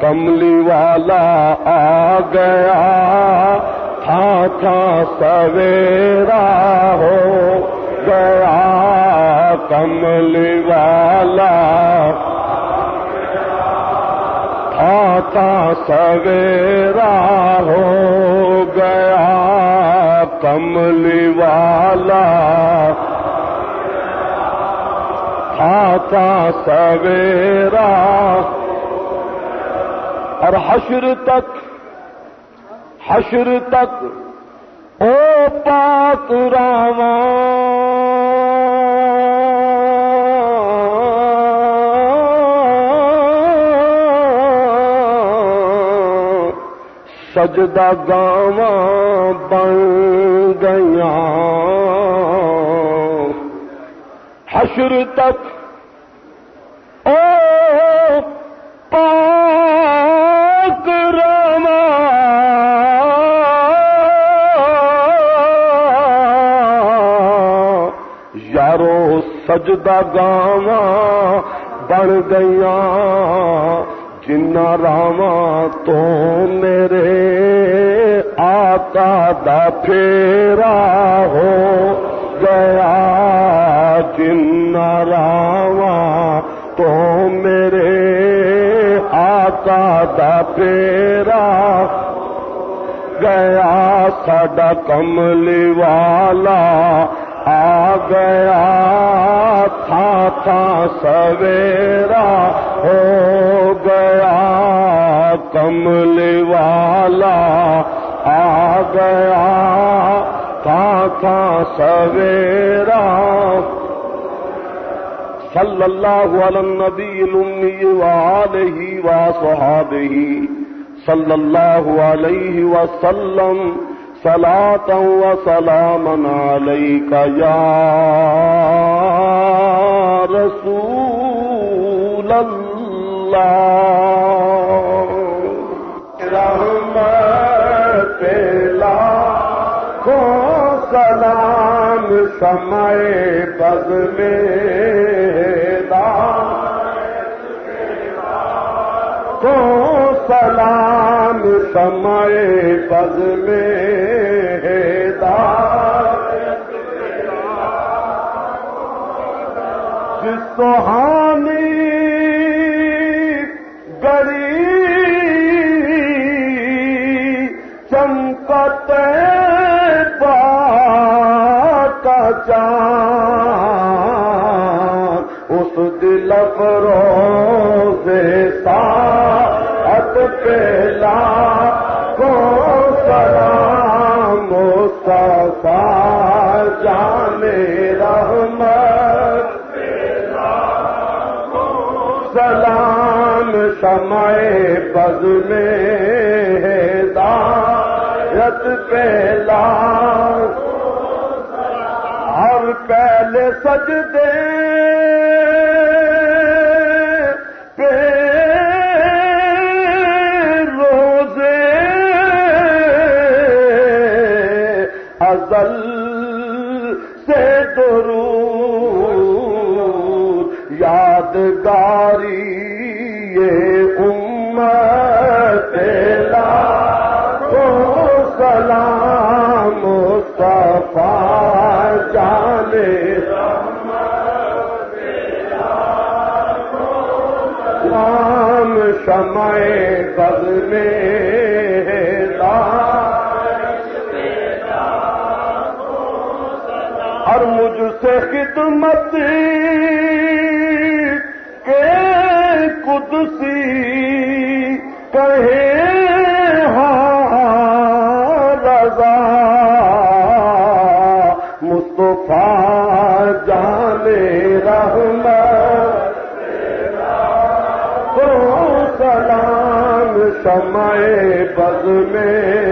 کملی والا آ گیا۔ تھا تھا سویرا ہو گیا۔ کملی والا تھا تھا سویرا ہو گیا۔ کملی والا تھا سویرا اور حشر تک حشر تک او پاک راواں سجدہ گاواں بن گیا حشر تک سجدہ گاواں بن گیا جنا راواں تو میرے آقا دا پھیرا ہو گیا جنا راواں تو میرے آقا دا پھیرا گیا، ساڈا کملی والا آ گیا تھا تھا سویرا، ہو گیا کمل والا۔ آ گیا تھا تھا سویرا۔ صلی اللہ علی النبی الامی وآلہ وصحابہ صلی اللہ علیہ وسلم۔ صلاة وسلاما عليك يا رسول الله. رحمت کو سلام سمے بز میں کو سلام سمے بز میں سہانی گری چمکت پات اس دل فروز سات پہلا کو سلام مصطفیٰ جانے۔ سمائے بز میں دارت پہلا ہر پہلے سجدے شمع بد میں اور مجھ سے خدمت سمے بز میں